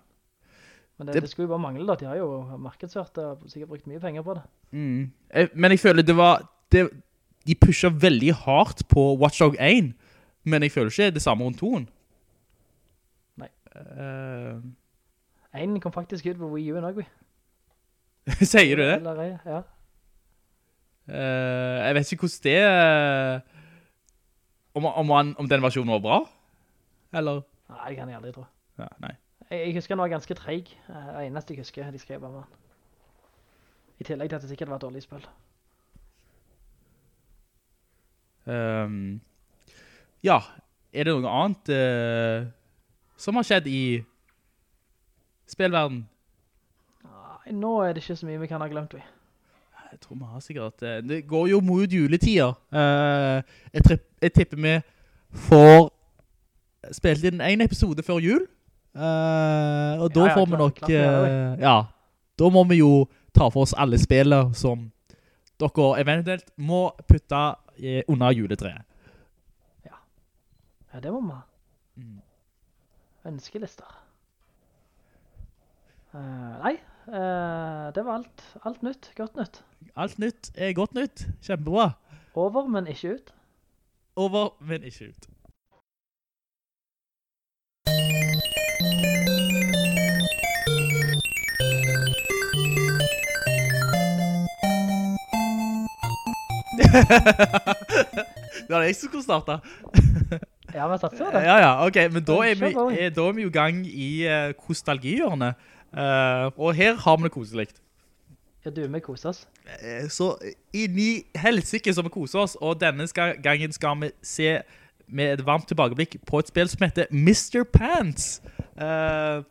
Men det,
Det-
det, skulle jo bare mangle da, de har jo markedsført det sikkert brukt mye penger på det.
Mm. Men jeg føler det var det, De pusher veldig hardt på Watchdog 1, men jeg føler ikke det samme rundt 2-en.
Nei.
Uh,
1 kom faktisk ut på Wii U-en også, vi.
sier du det?
Eller, ja.
Uh, jeg vet ikke hvordan det eh, om, om, han, om den versjonen var bra? Eller?
Nei, det kan jeg aldri tro.
Ja, nei.
Jeg, jeg husker han var ganske treig. Eh, Det eneste jeg husker de skrev om han. I tillegg til at det sikkert var et dårlig spill.
Ehm, ja, er det noe annet uh, som har skjedd i spillverden?
Nå er det ikke så mye vi kan ha glemt, vi.
Jeg tror vi har sikkert Uh, Det går jo mot juletider. Uh, jeg, jeg tipper vi får spilt inn en episode før jul. Og da
Ja, ja,
får vi nok Ja, da må vi jo ta for oss alle spillene som dere eventuelt må putte under juletreet.
Ja, det må man ha.
Mm.
Ønskelister. Uh, nei, uh, det var alt. Alt nytt. Godt nytt.
Alt nytt er godt nytt. Kjempebra.
Over, men ikke ut.
Over, men ikke ut. Det var jeg som skulle starte.
Ja, vi satser det.
Ja, ja, ok, men da er vi, er, da er vi jo gang i uh, kostalgihjørnet. Uh, og her har vi det koselikt.
Ja, du, vi koser oss.
Eh, Så inn i helsike som vi koser oss, og denne skal, gangen skal vi se med et varmt tilbakeblikk på et spill som heter Mr. Pants. Uh,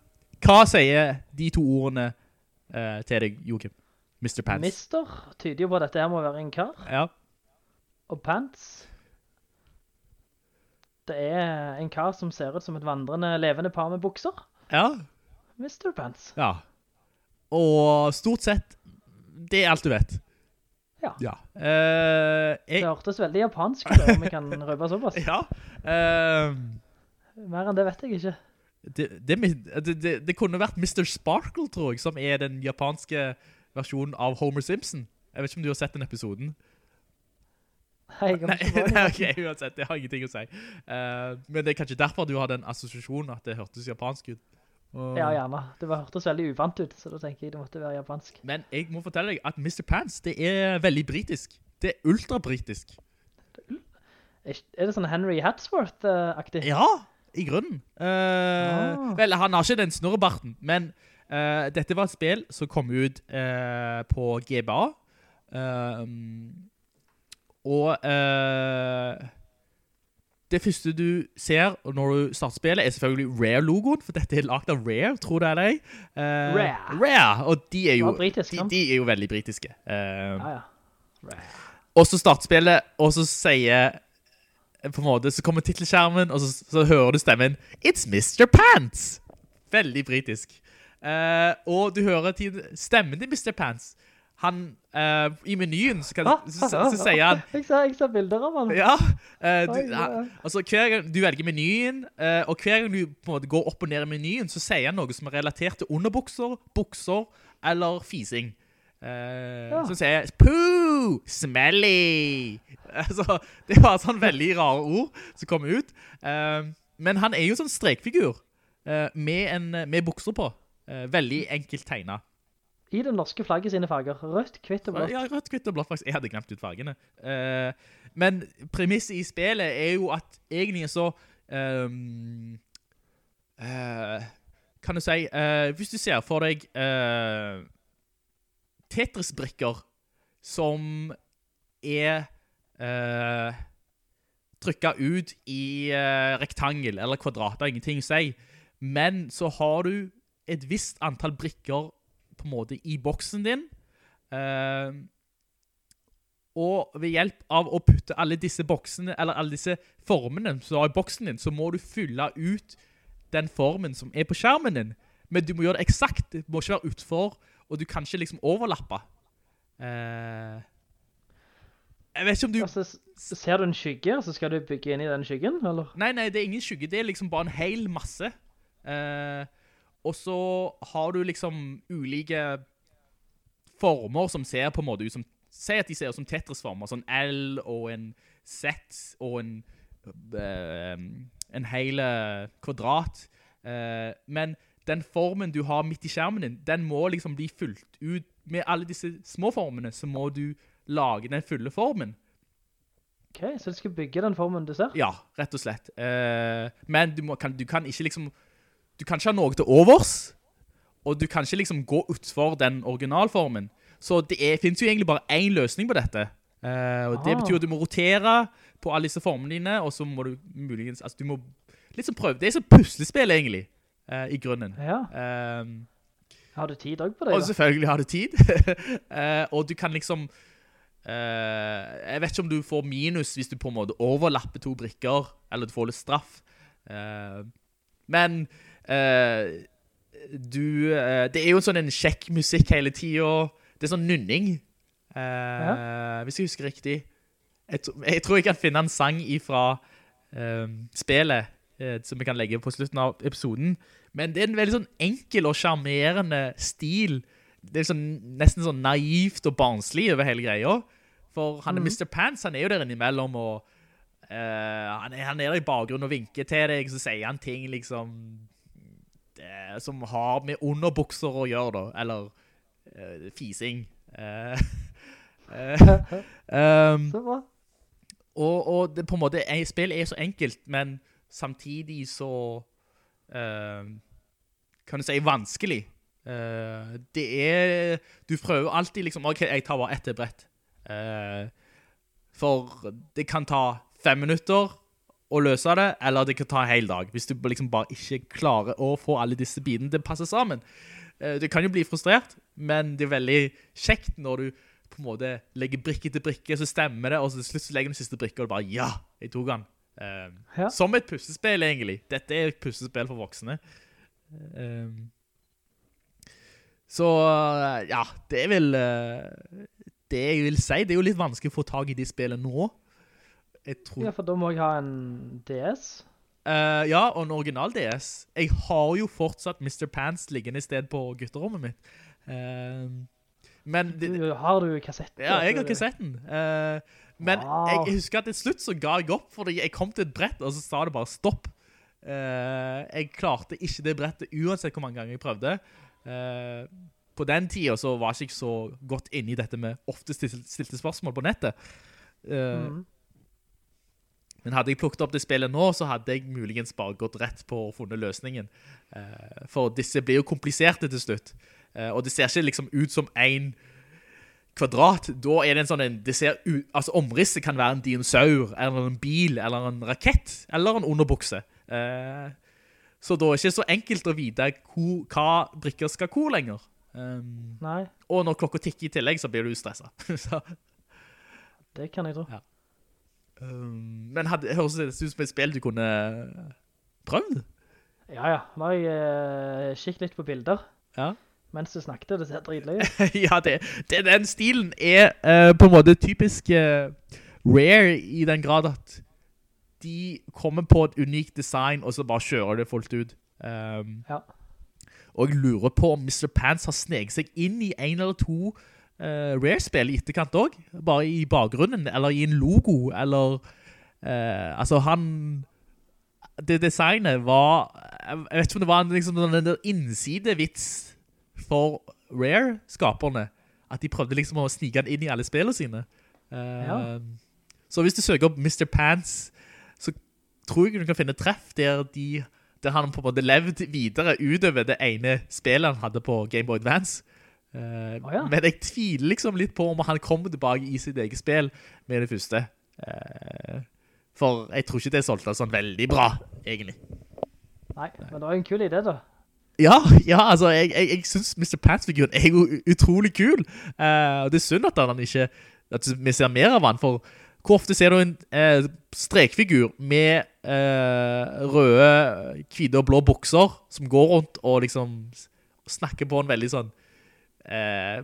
hva sier de to ordene eh, til deg, Joachim? Mr. Pants.
Mister tyder jo på at dette her må være en kar.
Ja.
Og pants. Det er en kar som ser ut som et vandrende, levende par med bukser.
Ja.
Mr. Pants.
Ja. Og stort sett, det er alt du vet.
Ja.
Ja. Eh,
Det hørtes veldig japansk ut, om vi kan røpe såpass.
ja. Uh,
Mer enn det vet jeg ikke.
det, det, det, det, det kunne vært Mr. Sparkle, tror jeg, som er den japanske versjonen av Homer Simpson. Jeg vet ikke om du har sett den episoden.
Nei, jeg har
Nei,
ikke
nei, ok, uansett, det har ingenting å si. Uh, men det er kanskje derfor du har den assosiasjonen at det hørtes japansk ut. Uh,
Ja, gjerne. Det var, hørtes veldig uvant ut, så da tenker jeg det måtte være japansk.
Men jeg må fortelle deg at Mr. Pants, det er veldig britisk. Det er ultra-britisk.
Er det sånn Henry Hatsworth-aktig?
Ja, i grunnen. Uh,
Ah.
Vel, han har ikke den snurrebarten, men eh, dette var et spill som kom ut uh, på GBA. Eh, og det første du ser når du starter spillet er selvfølgelig Rare-logoen, for dette er lagt av Rare, tror du er det. Uh,
Rare.
Rare, og de er jo,
britisk,
de, de er jo veldig britiske. Uh,
ah, ja.
og så starter spillet, og så sier på en måte, så kommer titelskjermen, og så, så hører du stemmen It's Mr. Pants! Veldig britisk. Eh, og du hører til stemmen til Mr. Pants. Han, uh, i menyen, så, kan, så, så, så sier han
Jeg ser, jeg sa, bilder av han.
Ja, uh, du, han, altså hver gang du velger menyen, og hver gang du på en måte går opp og ned i menyen, så sier han noe som er relatert til underbukser, bukser eller fising.
Ja.
Så sier poo, smelly. Altså, det var sånn veldig rare ord som kom ut. Men han er jo sånn strekfigur, med, en, med bukser på. Eh, veldig enkelt tegnet.
I det norske flagget sine farger. Rødt, kvitt og blått.
Ja, rødt, kvitt og blått, faktisk. Jeg hadde glemt ut fargene. Eh, men premisset i spillet er jo at egentlig så Um, uh, Kan du si uh, Hvis du ser for deg uh, Tetris-brikker som er uh, trykket ut i rektangel eller kvadrat, det er ingenting å si. Men så har du et visst antall brikker på en måte i boksen din. Eh, og ved hjelp av å putte alle disse boksene, eller alle disse formene som du har i boksen din, så må du fylle ut den formen som er på skjermen din. Men du må gjøre det eksakt, det må ikke være utfor, og du kan ikke liksom overlappe. Eh, jeg vet ikke om du...
Altså, ser du en skygge, så skal du bygge inn i den skyggen, eller?
Nei, nei, det er ingen skygge. Det er liksom bare en hel masse. Eh, og så har du liksom ulike former som ser på en måte ut som Si at de ser ut som Tetris-former. Sånn L og en Z og en eh, En hel eh, kvadrat. Uh, men den formen du har midt i skjermen din, den må liksom bli fullt ut med alle disse små formene. Så må du lage den fulle formen.
Ok, så du skal bygge den formen du ser?
Ja, rett og slett. Uh, men du, må, kan, du kan ikke liksom Du kan ikke ha noe til overs, og du kan ikke liksom gå utfor den originalformen. Så det er, finnes jo egentlig bare én løsning på dette. Eh, og det
Ah.
betyr at du må rotere på alle disse formene dine, og så må du muligens Altså, du må liksom prøve Det er som puslespill, egentlig, eh, i grunnen.
Ja.
Eh,
Har du tid også på det?
og selvfølgelig har du tid. Eh, og du kan liksom eh, Jeg vet ikke om du får minus hvis du på en måte overlapper to brikker, eller du får litt straff. Eh, men du eh, Det er jo sånn en kjekk musikk hele tiden. Det er sånn nynning. Ja. Hvis jeg husker riktig. Jeg, jeg tror jeg kan finne en sang ifra eh, spillet eh, som vi kan legge på slutten av episoden. Men det er en veldig sånn enkel og sjarmerende stil. Det er sånn, nesten sånn naivt og barnslig over hele greia. For han er Mr. Pants, han er jo der innimellom, og uh, han, er, han er der i bakgrunnen og vinker til deg, så sier han ting liksom eh, som har med underbukser å gjøre, da. Eller eh, fising. Eh, eh, um, og, og det på en måte, spillet er så enkelt, men samtidig så eh, kan du si vanskelig. Det er, du prøver alltid liksom, ok, jeg tar bare ett brett. For det kan ta fem minutter å løse det, eller det kan ta en hel dag, hvis du liksom bare ikke klarer å få alle disse bitene til å passe sammen. Eh, Du kan jo bli frustrert, men det er veldig kjekt når du på en måte legger brikke til brikke, så stemmer det, og så til slutt legger du den siste brikka, og du bare, ja, jeg tok den. Eh,
Ja.
Som et pussespill, egentlig. Dette er et pussespill for voksne. Eh, så, ja, det vil, det jeg vil si. Det er jo litt vanskelig å få tag i de spillene nå. Jeg tror...
Ja, for da må jeg ha en DS.
Uh, ja, og en original DS. Jeg har jo fortsatt Mr. Pants liggende i sted på gutterommet mitt. Uh, men... Det,
Du, har du kassetten?
ja, jeg har kassetten. Uh, men
Wow.
jeg, jeg husker at til slutt så ga jeg opp, fordi jeg kom til et brett, og så sa det bare stopp. Eh, jeg klarte ikke det brettet, uansett hvor mange ganger jeg prøvde. På den tiden så var jeg ikke så godt inne i dette med ofte stilte, spørsmål på nettet.
Mhm.
Men hadde jeg plukket opp det spillet nå, så hadde jeg muligens bare gått rett på å funnet løsningen. Eh, for disse blir jo kompliserte til slutt. Eh, og det ser ikke liksom ut som en kvadrat. Da er det en sånn, en, det ser ut, altså omrisset kan være en dinosaur, eller en bil, eller en rakett, eller en underbukse. Eh, så da er det ikke så enkelt å vite hvor, hva brikker skal hvor lenger. Um, og når klokka tikker i tillegg, så blir du stresset. så,
det kan jeg tro.
Ja. Um, men hadde, høres det ut som et spill du kunne prøvd?
Ja, ja. Nå har jeg uh, kikket litt på bilder.
Ja.
Mens du snakket, det ser dritløy ut.
ja, det, det, den stilen er uh, på en måte typisk uh, rare i den grad at de kommer på et unikt design, og så bare kjører det fullt ut. Um,
Ja.
Og jeg lurer på om Mr. Pants har sneget seg inn i en eller to eh, Rare-spill i etterkant også. Bare i bakgrunnen, eller i en logo, eller... eh, altså, han... Det designet var... Jeg vet ikke om det var en liksom, innsidevits for Rare-skaperne. At de prøvde liksom å snike den inn i alle spillene sine. Eh,
Ja.
Så hvis du søker opp Mr. Pants, så tror jeg du kan finne treff der, de, der han på en måte levde videre utover det ene spillet han hadde på Game Boy Advance. Eh,
oh, ja.
Men jeg tviler liksom litt på om han kommer tilbake i sitt eget spill med det første. Uh, for jeg tror ikke det solgte sånn veldig bra, egentlig.
Nei, men det var jo en kul idé da.
Ja, ja, altså, jeg, jeg, jeg synes Mr. Pants-figuren er jo utrolig kul. Uh, det er synd at han ikke, at vi ser mer av han, for hvor ofte ser du en strekfigur med røde, hvite og blå bukser som går rundt og liksom snakker på en veldig sånn eh,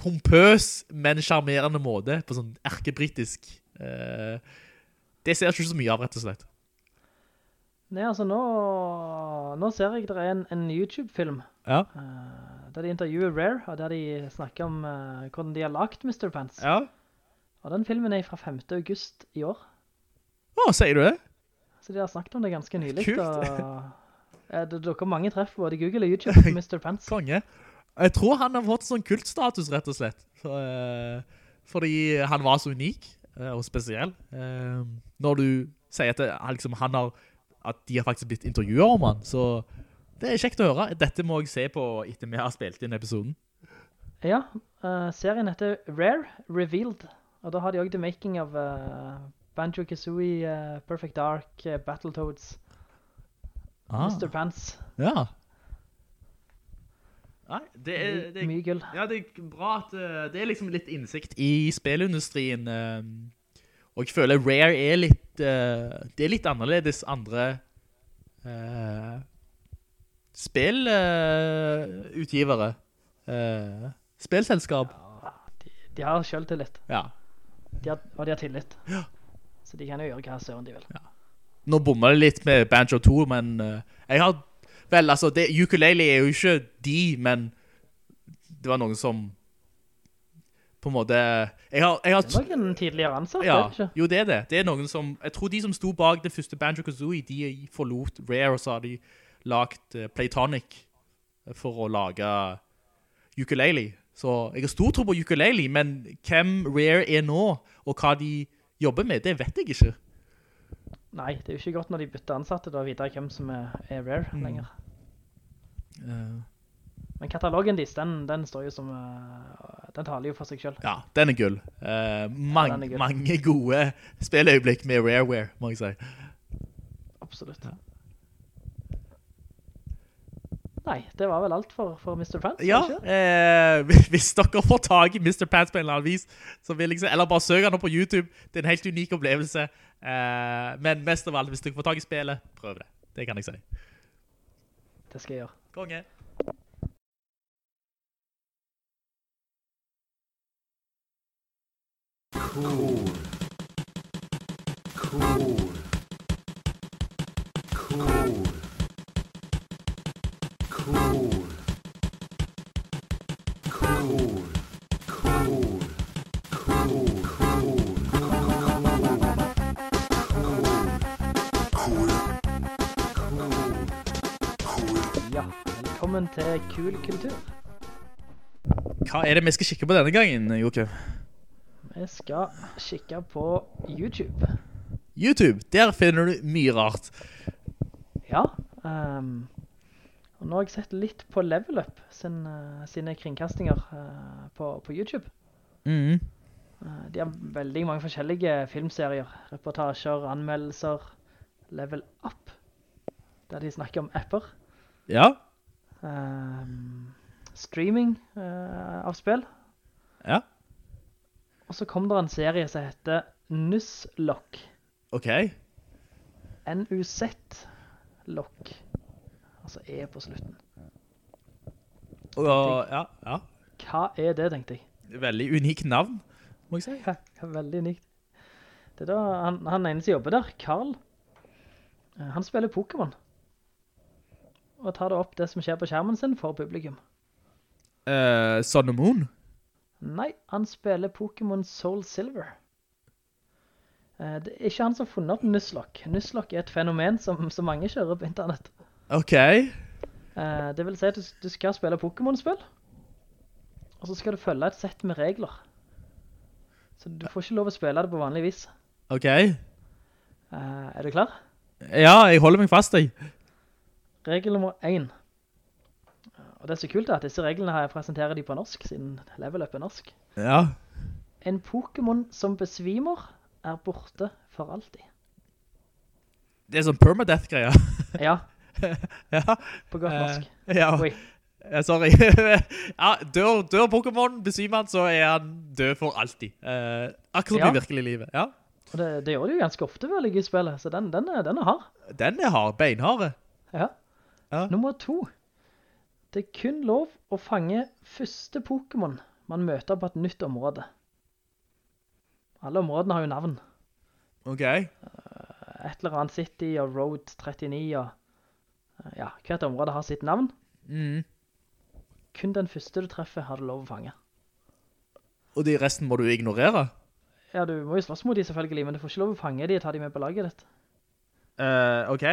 pompøs, men charmerende måte, på sånn erkebritisk. Eh, det ser jeg ikke så mye av, rett og slett.
Nei, altså nå, nå ser jeg det er en, en YouTube-film
Ja.
eh, der de intervjuer Rare, og der de snakker om eh, hvordan de har lagt Mr. Pants.
Ja.
Og den filmen er fra 5. august i år.
Å, sier du det?
Så de har snakket om det ganske nylig.
Kult.
Og, eh, det dukker mange treff både Google og YouTube på Mr. Pants.
Konge. Jeg tror han har fått sånn kultstatus, rett og slett. Så, uh, fordi han var så unik uh, og spesiell. Uh, når du sier at, det, liksom, han har, at de har faktisk blitt intervjuet om han, så det er kjekt å høre. Dette må jeg se på etter vi har spilt inn episoden.
Ja, eh, serien heter Rare Revealed. Og da har de også The Making of eh, Banjo-Kazooie, eh, Perfect Dark, Battletoads,
Ah.
Mr. Pants.
Ja. Nei, det er, det er,
mye gull.
Ja, det er bra at eh, det er liksom litt innsikt i spillindustrien. eh, og jeg føler Rare er litt, eh, det er litt annerledes andre uh, spillutgivere. Uh, spillselskap.
De har selvtillit.
Ja.
De har, og de har tillit. Så de kan jo gjøre hva søren de vil.
Nå bommer det litt med Banjo 2, men jeg har, vel, altså, det, ukulele er jo ikke de, men det var noen som på en måte, jeg har, jeg har
Det var ikke en tidligere ansatte,
ja,
er det ikke?
jo det er det. Det er noen som, jeg tror de som sto bak det første Banjo-Kazooie, de forlot Rare, og så har de lagt uh, Playtonic for å lage ukulele. Så jeg har stor tro på ukulele, men hvem Rare er nå, og hva de jobber med, det vet jeg ikke.
Nei, det er jo ikke godt når de bytter ansatte da, videre hvem som er, er Rare
Mm.
lenger. Men katalogen deres, den, den står jo som, eh, den taler jo for seg selv.
ja, den er gull. Uh, mang,
den er gull.
Mange gode spilløyeblikk med Rareware, må jeg si.
Absolutt. Nei, det var vel alt for, for Mr. Pants,
Ja, eh, hvis dere får tag i Mr. Pants på en eller annen vis, jeg eller bare søk han opp på YouTube. Det er en helt unik opplevelse. Eh, men mest av alt, hvis dere får tag i spillet, prøv det. Det kan jeg si.
Det skal jeg gjøre.
Konge.
Cool. Cool. Cool. Cool.
Velkommen til Kul Kultur.
Hva er det vi skal kikke på denne gangen, Jokke?
Vi skal kikke på YouTube.
YouTube, der finner du mye rart.
Ja, um, og nå har jeg sett litt på Level Up sin, eh, sine kringkastinger uh, på, på YouTube.
Mm.
Uh, de har veldig mange forskjellige filmserier, reportasjer, anmeldelser, Level Up, der de snakker om apper,
Ja,
streaming eh, av spill,
ja,
og så kom det en serie som heter Nuzlocke.
ok.
N-U-Z Lock. Altså E på slutten.
Og, ja, ja.
Hva er det, tenkte jeg.
Veldig unik navn, må jeg si.
Ja, veldig unikt. Det er da han, han ene som jobber der, Carl. eh, Han spiller Pokémon. Og tar det opp det som skjer på skjermen sin for publikum.
Uh, Sun and Moon?
Nei, han spiller Pokémon Soul Silver. Uh, Det er ikke han som har funnet opp Nuzlocke. Nuzlocke er et fenomen som, som mange kjører på internett.
Ok.
Uh, Det vil si at du, du skal spille Pokémon-spill, og så skal du følge et sett med regler. Så du får ikke lov å spille det på vanlig vis.
Ok.
Uh, Er du klar?
Ja, jeg holder meg fast, jeg.
Regel nummer 1. Og det er så kult at disse reglene her jeg presenterer de på norsk, siden level up er norsk.
Ja.
En Pokémon som besvimer er borte for alltid.
Det er sånn permadeath-greier.
Ja,
ja.
på godt norsk.
Uh, ja.
Oi.
Ja, sorry. ja, dør, dør Pokémon, besvimer han, så er han død for alltid. Uh, akkurat som
Ja.
i virkelig livet. Ja.
Og det, det gjør det jo ganske ofte vel i spillet, så den, den, er, den er hard.
Den er hard, beinhard.
Ja.
Ja.
Nummer to. Det er kun lov å fange første Pokémon man møter på et nytt område. Alle områdene har jo navn.
Ok.
Et eller annet City og Road 39 og eh, ja, hvert område har sitt navn.
Mm.
Kun den første du treffer har du lov å fange.
Og de resten må du ignorere?
Ja, du må jo slåss mot de selvfølgelig, men du får ikke lov å fange de og ta de med på laget ditt.
Uh, ok.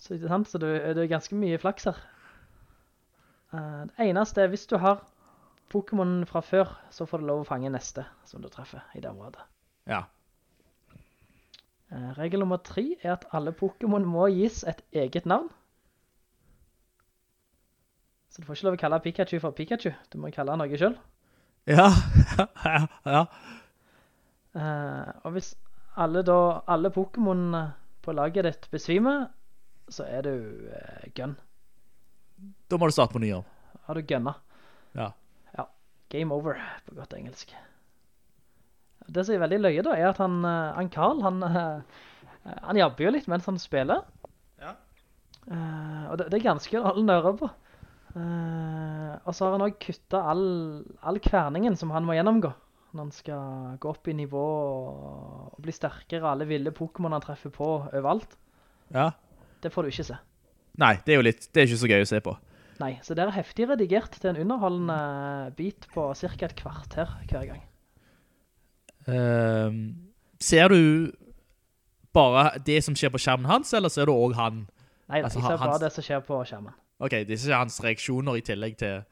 Så, så det, det er ganske mye flaks her. Uh, det eneste er hvis du har Pokémon fra før, så får du lov å fange neste som du treffer i det området.
Ja.
Uh, regel nummer tre er at alle Pokémon må gis et eget navn. Så du får ikke lov å kalle Pikachu for Pikachu. Du må kalle han noe selv.
Ja. ja. ja.
Uh, og hvis alle, da, alle Pokémon på laget ditt besvimer, så er du uh, gun.
Da må du starte på ny jobb.
Har du gunna.
Ja.
Ja, game over på godt engelsk. Det som er veldig løye da, er at han, eh, han Carl, han, eh, han jobber jo litt mens han spiller.
Ja.
Uh, og det, det er ganske alle nører på. Uh, og så har han også kuttet all, all kverningen som han må gjennomgå. Når han skal gå opp i nivå og, og bli sterkere. Alle ville Pokémon han treffer på overalt.
Ja.
Det får du ikke se.
Nei, det er jo litt, det er ikke så gøy å se på.
Nei, så det er heftig redigert til en underholdende bit på cirka et kvarter hver gang.
Ehm, ser du bare det som skjer på skjermen hans, eller ser du også han?
Nei,
Altså,
jeg ser bare
hans-
det som skjer på skjermen.
Ok, det er ikke hans reaksjoner i tillegg til...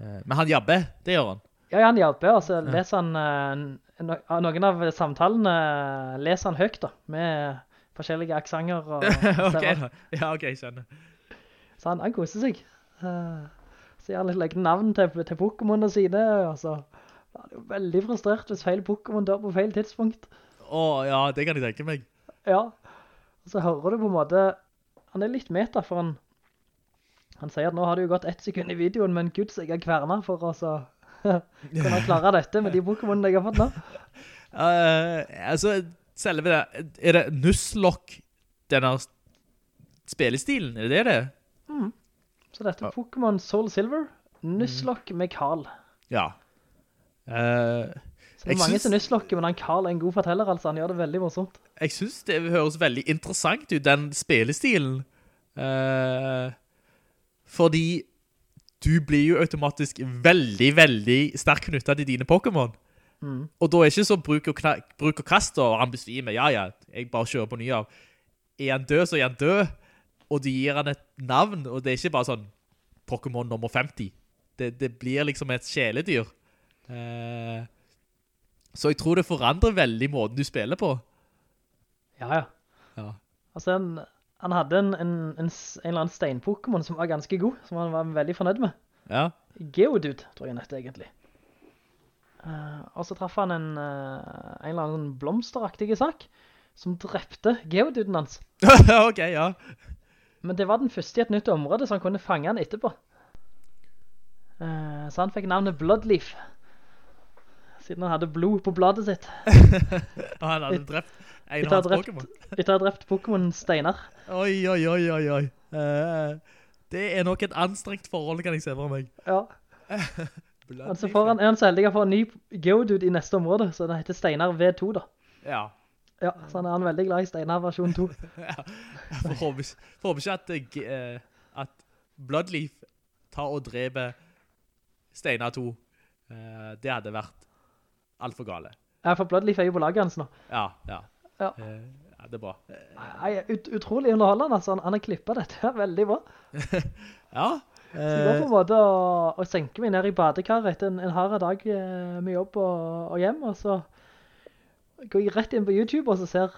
Uh, men han jabber, det gjør han.
Ja, han jabber, og så leser han Uh, no noen av samtalene leser han høyt da, med forskjellige aksanger
ok, da. Ja, ok, skjønner.
Så han, han koser seg. Uh, så litt legger navn til, til Pokémonene sine, og så er han jo veldig frustrert hvis feil Pokémon dør på feil tidspunkt.
Åh, ja, det kan jeg tenke meg.
Ja, og så hører du på en måte, han er litt meta, for han, han sier at nå har det jo gått ett sekund i videoen, men gud, så jeg har kvernet for å så kunne klare dette med de Pokémonene jeg har fått nå.
Uh, altså, selve det, er det Nuzlocke, denne spillestilen, er det det det? er?
Så dette er Pokémon Soul Silver, Nuzlocke med Carl.
Ja. Uh,
Så det er mange som Nuzlocke, men han Carl er en god forteller, altså. Han gjør det veldig morsomt.
jeg synes det høres veldig interessant ut, den spillestilen. Uh, fordi du blir jo automatisk veldig, veldig sterk knyttet til dine Pokémon.
Mm.
Og da er ikke så bruk og, bruk og kast, og han besvimer. Ja, ja, jeg bare kjører på ny av. Er han død, så er han død. Og de gir han et navn, og det er ikke bare sånn Pokémon nummer 50. Det, det blir liksom et kjeledyr. Eh, så jeg tror det forandrer veldig måten du spiller på.
Ja, ja.
Ja.
Altså, han, han hadde en, en, en, en eller annen stein-Pokémon som var ganske god, som han var veldig fornøyd med.
Ja.
Geodude, tror jeg han egentlig. Eh, og så traff han en, eh, en eller annen blomsteraktig sak, som drepte Geoduden hans.
ok, ja.
Men det var den første i et nytt område, så han kunne fange han etterpå. Eh, så han fikk navnet Bloodleaf. Siden han hadde blod på bladet sitt.
Og han hadde drept en av hans Pokémon.
etter å ha drept Pokémon Steinar.
Oi, oi, oi, oi, oi. Det er nok et anstrengt forhold, kan jeg se for meg.
Ja.
Blood
Altså
Leaf,
får han, er han så heldig å få en ny Geodude i neste område, så det heter Steinar V2 da.
Ja.
Ja, så han er han veldig glad i Steinar versjon 2.
ja. Jeg håpe ikke at, eh, eh, at Bloodleaf tar og dreper Steinar 2. Eh, det hadde vært alt for gale.
Ja, for Bloodleaf er jo på laget hans nå.
Ja, ja.
Ja.
Eh, ja det er bra.
Nei, ut, utrolig underholdende, altså. Han, har klippet dette veldig bra.
Ja.
Så det går på en måte å, å senke meg ned i badekarret etter en, en hard dag eh, med jobb og, og hjem, og så går jeg rett inn på YouTube og så ser,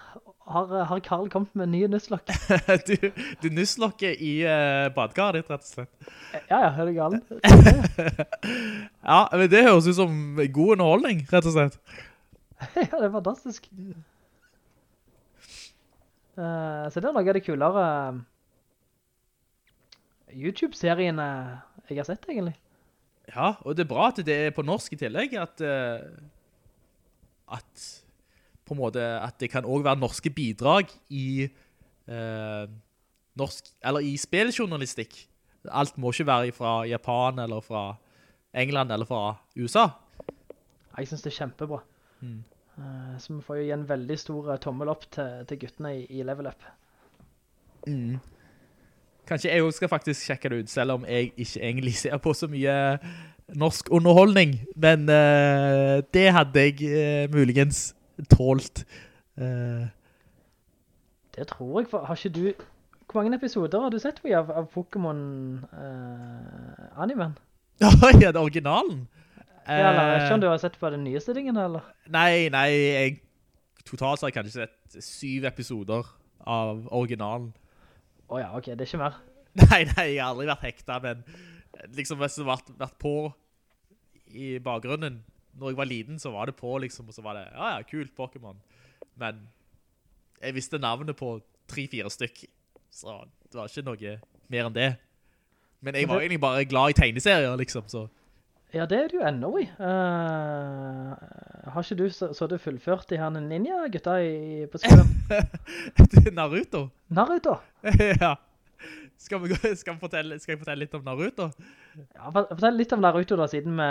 har, har Karl kommet med nye nusslokk?
du, du nuslokker i uh, badekaret ditt, rett og slett.
Ja, ja, er det galt?
Ja, men det høres ut som god underholdning, rett og slett.
ja, det er fantastisk. Uh, så det er noe av det kulere eh, YouTube-seriene jeg har sett, egentlig.
Ja, og det er bra at det er på norsk i tillegg, at, eh, at på en måte, at det kan også være norske bidrag i eh, norsk, eller i spiljournalistikk. Alt må ikke være fra Japan, eller fra England, eller fra USA.
Jeg synes det er kjempebra.
Mm.
Eh, så vi får jo gi en veldig stor eh, tommel opp til, til guttene i, i Level Up.
Mm. Kanskje jeg også skal faktisk sjekke det ut, selv om jeg ikke egentlig ser på så mye norsk underholdning. Men uh, det hadde jeg uh, muligens tålt. Uh.
Det tror jeg, for har ikke du... Hvor mange episoder har du sett av, av Pokémon-animen?
ja, er det originalen?
ja, eller ikke om du har sett på den nyeste tingen, eller?
Nei, nei, jeg, totalt har jeg kanskje sett syv episoder av originalen.
Åja, ok, det er ikke mer.
Nei, nei, jeg har aldri vært hekta, men liksom hvis det har vært, vært på i bakgrunnen, når jeg var liten, så var det på, liksom, og så var det, ja, ja, kult Pokémon. Men jeg visste navnet på tre-fire stykk, så det var ikke noe mer enn det. Men jeg var egentlig bare glad i tegneserier, liksom, så...
Ja, det er du ennå i. Uh, har ikke du så, så du fullført de her ninja-gutta på skolen?
Naruto?
Naruto?
ja. Skal, vi, gå- skal, vi fortelle, skal jeg fortelle litt om Naruto?
Ja, for- fortell litt om Naruto da, siden vi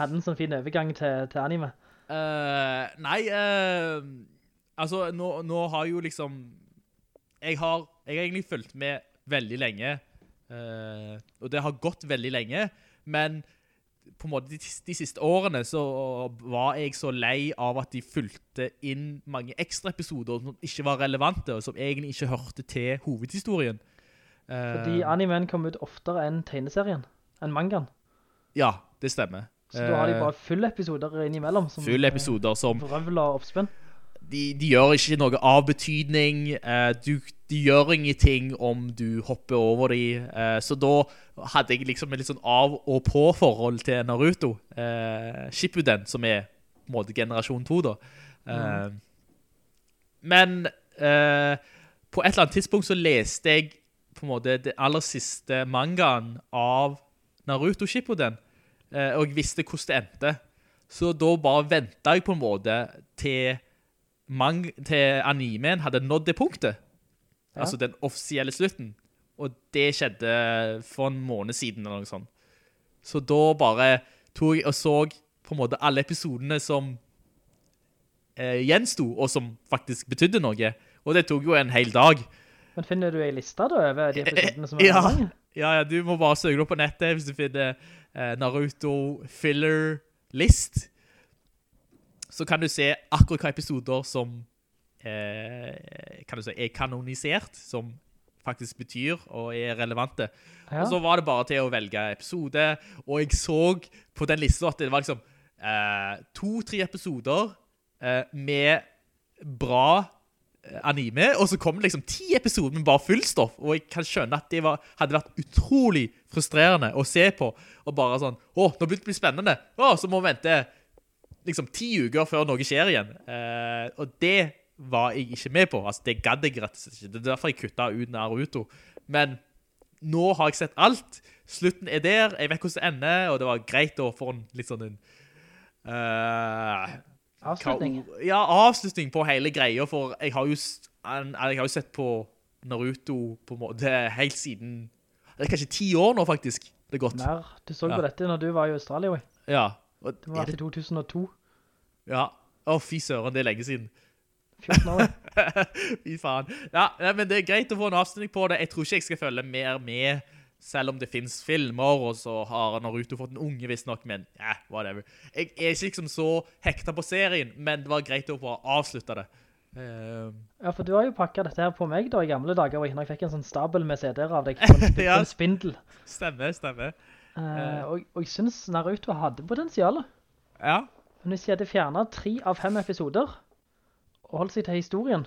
hadde en sånn fin overgang til, til anime.
Uh, nei, uh, altså, nå, nå har jo liksom, jeg har, jeg har egentlig fulgt med veldig lenge, eh, og det har gått veldig lenge, men på en måte de, de siste årene så var jeg så lei av at de fulgte inn mange ekstra episoder som ikke var relevante, og som egentlig ikke hørte til hovedhistorien. Eh,
Fordi animen kom ut oftere enn tegneserien, enn mangaen.
Ja, det stemmer.
Så da har de
Eh,
bare fulle episoder innimellom. Som,
fulle episoder som
Røvler og oppspenn.
De, de gjør ikke noe av betydning. eh, du, de gjør ingenting om du hopper over de. eh, så da hadde jeg liksom et litt sånn av og på forhold til Naruto. Uh, Shippuden, som er på en måte generasjon 2 da. Mm. Men eh, på et eller annet tidspunkt så leste jeg på en måte det aller siste mangaen av Naruto Shippuden. eh, og jeg visste hvordan det endte. Så da bare ventet jeg på en måte til, mang til animen hadde nådd det punktet.
Ja.
Altså den offisielle slutten. Og det skjedde for en måned siden eller noe sånt. Så da bare tok jeg og så på en måte alle episodene som eh, gjensto, og som faktisk betydde noe. Og det tok jo en hel dag.
Men finner du en liste da over de episodene som er
Ja,
mange?
ja, ja, du må bare søke opp på nettet hvis du finner eh, Naruto Filler List. Så kan du se akkurat hva episoder som eh, kan du si, er kanonisert, som faktisk betyr og er relevante.
Ja.
Og så var det bare til å velge episode, og jeg så på den lista at det var liksom eh, to-tre episoder eh, med bra eh, anime, og så kom det liksom ti episoder med bare fullstoff, og jeg kan skjønne at det var, hadde vært utrolig frustrerende å se på, og bare sånn, å, nå blir det bli spennende, åh, så må vi vente liksom ti uker før noe skjer igjen. Eh, og det var jeg ikke med på, altså det gadd jeg rett og slett ikke, det er derfor jeg kutta ut Naruto, men nå har jeg sett alt, slutten er der, jeg vet hvordan det ender, og det var greit å få en litt sånn en, eh,
Avslutning.
Ja, avslutning på hele greia, for jeg har jo, jeg har jo sett på Naruto på en måte helt siden Det er kanskje ti år nå faktisk, det er godt.
Mer. Du så
Ja.
dette når du var i Australia, jo.
Ja. Og,
Det var til 2002.
Ja. Å, fy søren, det er lenge siden.
14 år.
fy faen. Ja, men det er greit å få en avstemning på det. Jeg tror ikke jeg skal følge mer med, selv om det finnes filmer, og så har Naruto fått en unge visst nok, men ja, whatever. Jeg er ikke liksom så hekta på serien, men det var greit å få avslutta det. Uh,
Ja, for du har jo pakket dette her på meg da i gamle dager, og jeg fikk en sånn stabel med CD-er av deg på en,
Ja.
en spindel.
stemmer, stemmer.
Eh, og, og jeg synes Naruto hadde potensial.
Ja.
Men hvis jeg hadde fjernet tre av fem episoder, og holdt seg til historien,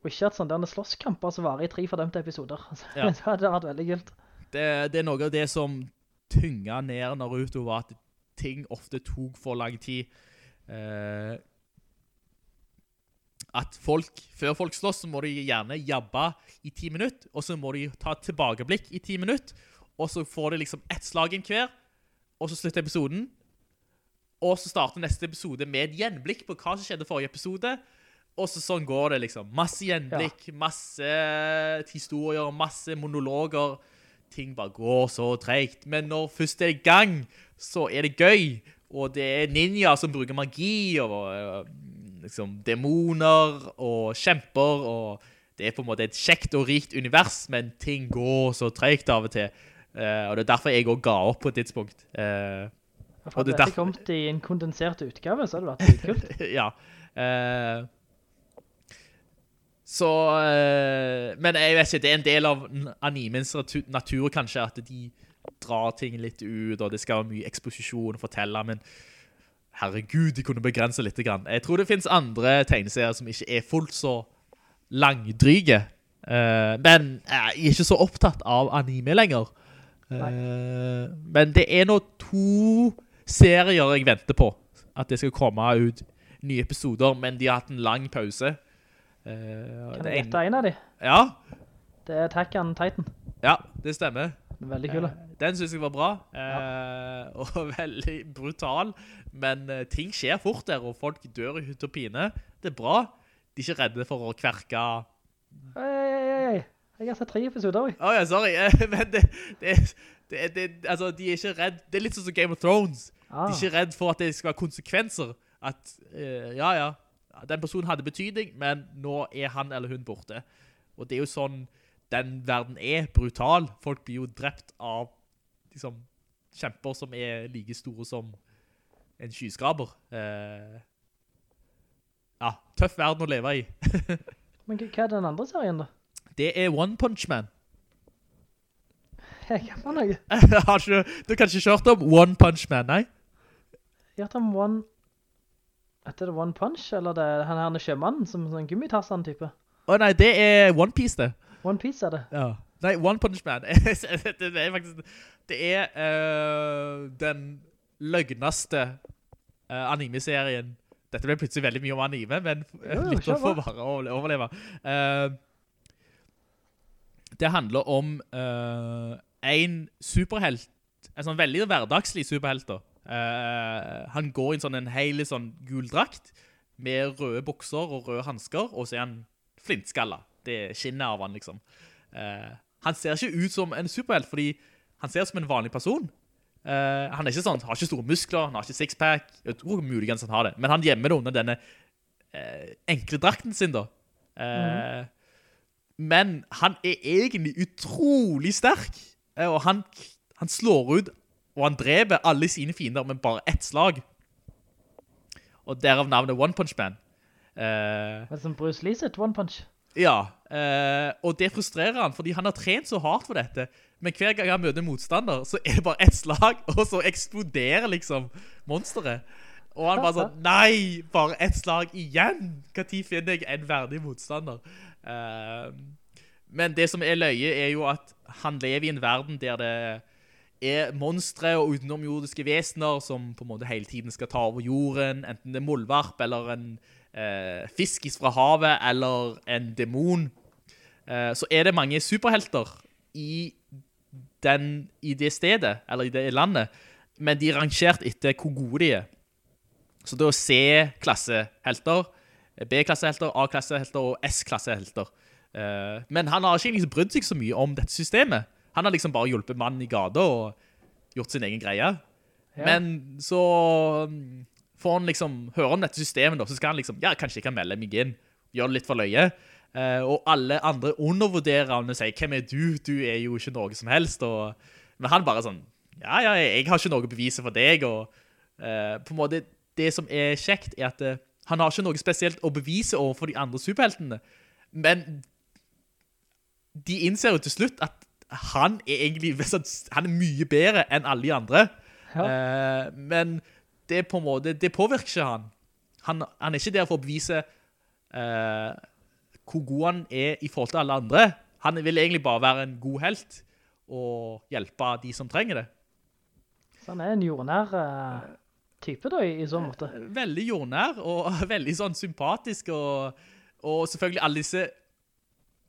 og ikke at sånne slåsskamper som varer i tre fordømte episoder, så,
Ja.
så hadde det vært veldig kult.
det, det er noe av det som tynga ned Naruto, var at ting ofte tok for lang tid. Uh, at folk, før folk slåss, så må de gjerne jabbe i ti minutter, og så må de ta tilbakeblikk i ti minutter, og så får de liksom ett slag inn hver, og så slutter episoden, og så starter neste episode med et gjenblikk på hva som skjedde forrige episode, og så sånn går det liksom. Masse gjenblikk, masse historier, masse monologer. Ting bare går så treigt. Men når først det er i gang, så er det gøy. Og det er ninja som bruker magi, og øh, liksom demoner og kjemper, og det er på en måte et kjekt og rikt univers, men ting går så treigt av og til. Eh, og det er derfor jeg også ga opp på et tidspunkt. Eh, hadde det
at
er
dette
derfor-
kom i en kondensert utgave, så hadde det vært kult.
ja. Uh, så uh, Men jeg vet ikke, det er en del av animens natu- natur, kanskje, at de drar ting litt ut, og det skal være mye eksposisjon å fortelle, men herregud, de kunne begrense litt. Grann. Jeg tror det finnes andre tegneserier som ikke er fullt så langdryge. uh, men jeg er ikke så opptatt av anime lenger. Eh, men det er nå to serier jeg venter på. At det skal komme ut nye episoder, men de har hatt en lang pause. Uh,
Kan
det
jeg gjette en av de?
Ja,
Det er Attack on Titan.
ja, det stemmer.
Veldig kul.
Uh, Den synes jeg var bra, ja. og veldig brutal, men ting skjer fort der, og folk dør i hytt og pine. Det er bra. De er ikke redde for å kverke...
Jeg har sett tre episoder, også.
Åja, sorry, eh, men det, det, det, det, altså, de er ikke redd. Det er litt sånn som Game of Thrones.
Ah.
De er ikke redd for at det skal være konsekvenser. At, uh, ja, ja, den personen hadde betydning, men nå er han eller hun borte. Og det er jo sånn den verden er brutal. Folk blir jo drept av liksom, kjemper som er like store som en skyskraber. Uh, ja, tøff verden å leve i.
Men hva er den andre serien da?
Det er One Punch Man.
Jeg kan bare noe.
Har ikke, du har kanskje ikke hørt om One Punch Man, nei?
Jeg har hørt om One... Heter det One Punch, eller det er han her sjømannen, som en gummitassan-type?
Å nei, det er One Piece det.
One Piece er det.
Ja. Nei, One Punch Man. det er faktisk, det er uh, den løgneste uh, anime-serien. Dette ble plutselig veldig mye om anime, men
uh,
litt
å
for
på.
bare overleve. Eh, det handler om uh, en superhelt, en sånn veldig hverdagslig superhelt da. Uh, han går i en sånn en hele sånn gul drakt med røde bukser og røde handsker, og så er han flintskalla. Det skinner av han, liksom. Uh, han ser ikke ut som en superhelt, fordi han ser ut som en vanlig person. Uh, han er ikke sånn, har ikke store muskler, han har ikke sixpack. Jeg tror muligens han har det. Men han gjemmer det under denne enkle drakten sin, da. Eh, Men han er egentlig utrolig sterk. Eh, og han, han slår ut, og han dreper alle sine fiender med bare ett slag. Og derav navnet One Punch Man. Uh,
Det er som Bruce Lee sitt One Punch.
ja, uh, og det frustrerer han, fordi han har trent så hardt for dette. Men hver gang han møter motstander, så er det bare ett slag, og så eksploderer liksom monsteret. Og han bare sånn, nei, bare ett slag igjen! Hva tid finner jeg en verdig motstander? Eh, men det som er løye er jo at han lever i en verden der det er monstre og utenomjordiske vesener som på en måte hele tiden skal ta over jorden, enten det er muldvarp eller en eh, fisk fra havet eller en demon. Eh, så er det mange superhelter i, den, i det stedet, eller i det landet, men de er rangert etter hvor gode de er. Så det å C-klassehelter, B-klassehelter, A-klassehelter og S-klassehelter. Uh, men han har ikke liksom brydd seg så mye om dette systemet. Han har liksom bare hjulpet mannen i gata og gjort sin egen greie.
Ja.
Men så mm, får han liksom høre om dette systemet da, så skal han liksom, ja, kanskje jeg kan melde meg inn, gjøre det litt for løye. Uh, og alle andre undervurderer han og sier, hvem er du? Du er jo ikke noe som helst. Og, men han bare sånn, ja, ja, jeg har ikke noe beviser for deg. Og uh, på en måte, det som er kjekt er at han har ikke noe spesielt å bevise overfor de andre superheltene. Men de innser jo til slutt at han er egentlig han er mye bedre enn alle de andre. Eh, men det på en måte, det påvirker ikke han. Han, han er ikke der for å bevise eh, hvor god han er i forhold til alle andre. Han vil egentlig bare være en god helt og hjelpe de som trenger det.
Så han er en jordnær eh, type da, i, i så måte.
Veldig jordnær og veldig sånn sympatisk og, og selvfølgelig alle disse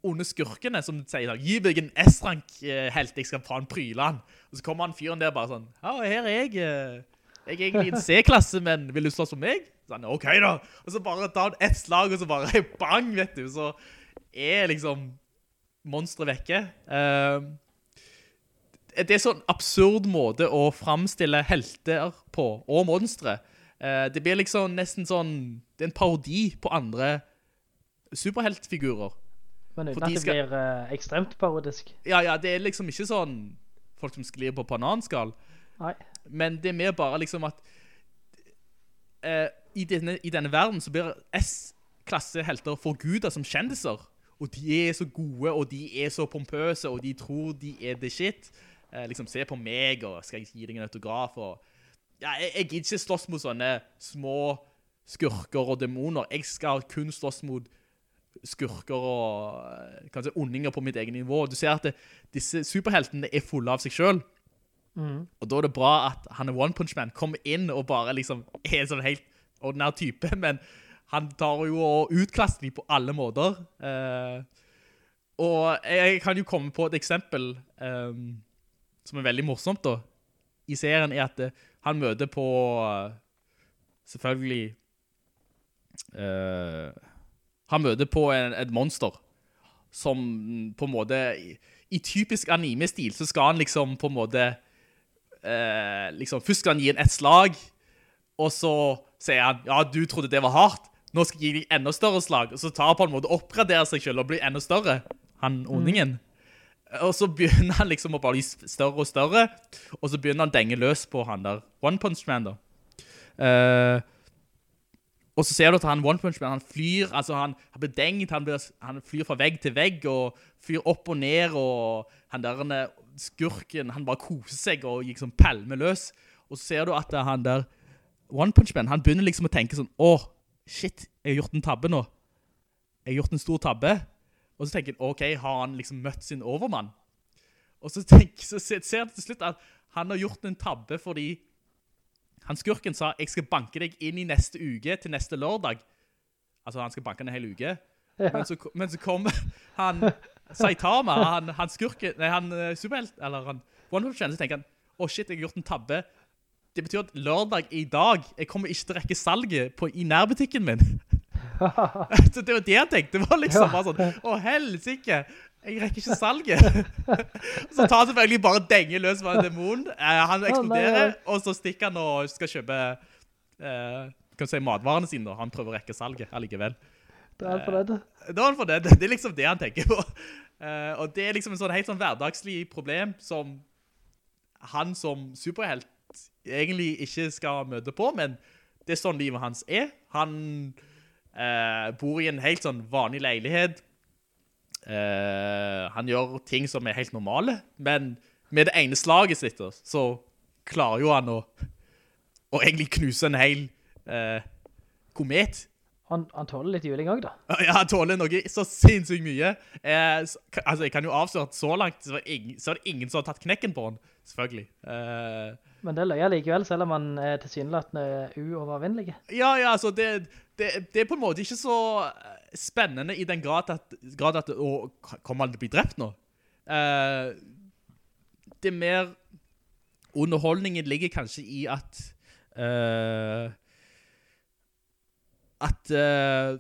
onde skurkene som sier da, gi meg en S-rank eh, jeg skal faen pryle han. Og så kommer han fyren der bare sånn, ja, her er jeg, eh, jeg er egentlig en C-klasse, men vil du slåss som meg? Så han, ok da. Og så bare tar han ett slag, og så bare bang, vet du. Så er liksom monster vekke. Eh, det er sånn absurd måte å framstille helter på, og monstre. Eh, det blir liksom nesten sånn, det er en parodi på andre superheltfigurer.
Men uten
For
at det
skal-
blir eh, ekstremt parodisk.
Ja, ja, det er liksom ikke sånn folk som sklir på bananskall.
Nei.
Men det er mer bare liksom at uh, i, denne, i denne verden så blir S-klassehelter forgudet som kjendiser. Og de er så gode, og de er så pompøse, og de tror de er det shit. Eh, liksom, se på meg, og skal jeg gi deg en autograf, og... Ja, jeg, jeg gidder ikke slåss mot sånne små skurker og dæmoner. Jeg skal kun slåss mot skurker og eh, kanskje ondinger på mitt egen nivå. Du ser at det, disse superheltene er fulle av seg selv.
Mm.
Og da er det bra at han er One Punch Man, kommer inn og bare liksom er en sånn helt ordinær type, men han tar jo og utklasser dem på alle måter. Eh, og jeg, jeg kan jo komme på et eksempel ehm, som er veldig morsomt da, i serien, er at eh, han møter på eh, selvfølgelig uh, han møter på en, et monster som på en måte i, i typisk anime-stil så skal han liksom på en måte uh, liksom først skal han gi en et slag og så sier han ja du trodde det var hardt nå skal jeg gi deg enda større slag og så tar han på en måte oppgradere seg selv og blir enda større han ondingen og så begynner han liksom å bare bli større og større og så begynner han å denge løs på han der One Punch Man da Uh, og så ser du at han One Punch Man, han flyr, altså han, han blir dengt, han, blir, han flyr fra vegg til vegg, og flyr opp og ned, og han der er skurken, han bare koser seg og gikk sånn løs. Og så ser du at han der One Punch Man, han begynner liksom å tenke sånn, åh, shit, jeg har gjort en tabbe nå. Jeg har gjort en stor tabbe. Og så tenker han, ok, har han liksom møtt sin overmann? Og så, tenker, så ser han til slutt at han har gjort en tabbe fordi han skurken sa, jeg skal banke deg inn i neste uke til neste lørdag. Altså, han skal banke den en hel uke.
Ja.
Men, så, men så kom han, Saitama, han, han skurken, nei, han eh, superhelt, eller han, One Punch Man, så tenker han, å shit, jeg har gjort en tabbe. Det betyr at lørdag i dag, jeg kommer ikke til å rekke salget på, i nærbutikken min. så det var det han tenkte, det var liksom bare sånn, å helsike, jeg rekker ikke salget. så tar han selvfølgelig bare denge løs med en demon. Eh, han eksploderer, og så stikker han og skal kjøpe eh, kan du si, matvarene sine. da. Han prøver å rekke salget allikevel.
Det er han for det.
Da er han for det. Det er liksom det han tenker på. Eh, og det er liksom en sånn helt sånn hverdagslig problem som han som superhelt egentlig ikke skal møte på, men det er sånn livet hans er. Han eh, bor i en helt sånn vanlig leilighet. Uh, han gjør ting som er helt normale, men med det ene slaget sitt, så klarer jo han å, å egentlig knuse en hel uh, komet.
Han, han tåler litt juling også, da.
Ja, han tåler noe så sinnssykt mye. Så, altså, jeg kan jo avsløre at så langt så, var ingen, så er det ingen som har tatt knekken på han, selvfølgelig.
Men det løyer likevel, selv om han er tilsynelatende uovervinnelig.
ja, ja, altså, det, det, det er på en måte ikke så eh, spennende i den grad at, grad at å, kommer han til å bli drept nå? Uh, det er mer, underholdningen ligger kanskje i at, uh, at, uh,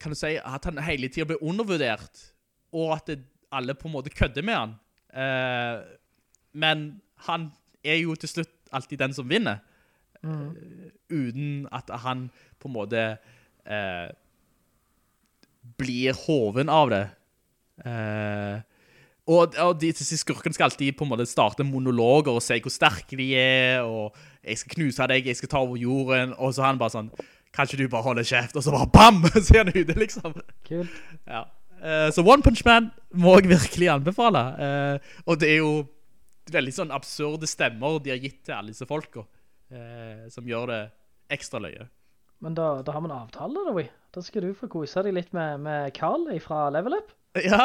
kan du si, at han hele tiden blir undervurdert, og at, det, alle på en måte kødder med han. Men han er jo til slutt alltid den som vinner.
Mm.
Eh, uten at han på en måte eh, blir hoven av det. Eh, og, og de, disse skurkene skal alltid på en måte starte monologer og si hvor sterke de er, og jeg skal knuse deg, jeg skal ta over jorden, og så er han bare sånn, kanskje du bare holder kjeft, og så bare BAM! Så er han ute, liksom.
Kult.
Ja. Eh, så One Punch Man må jeg virkelig anbefale. Eh, og det er jo veldig sånn absurde stemmer de har gitt til alle disse folka, eh, som gjør det ekstra løye.
Men da, da har vi en avtale vi. Da skal du få kose deg litt med, med Carl fra Level Up.
Ja,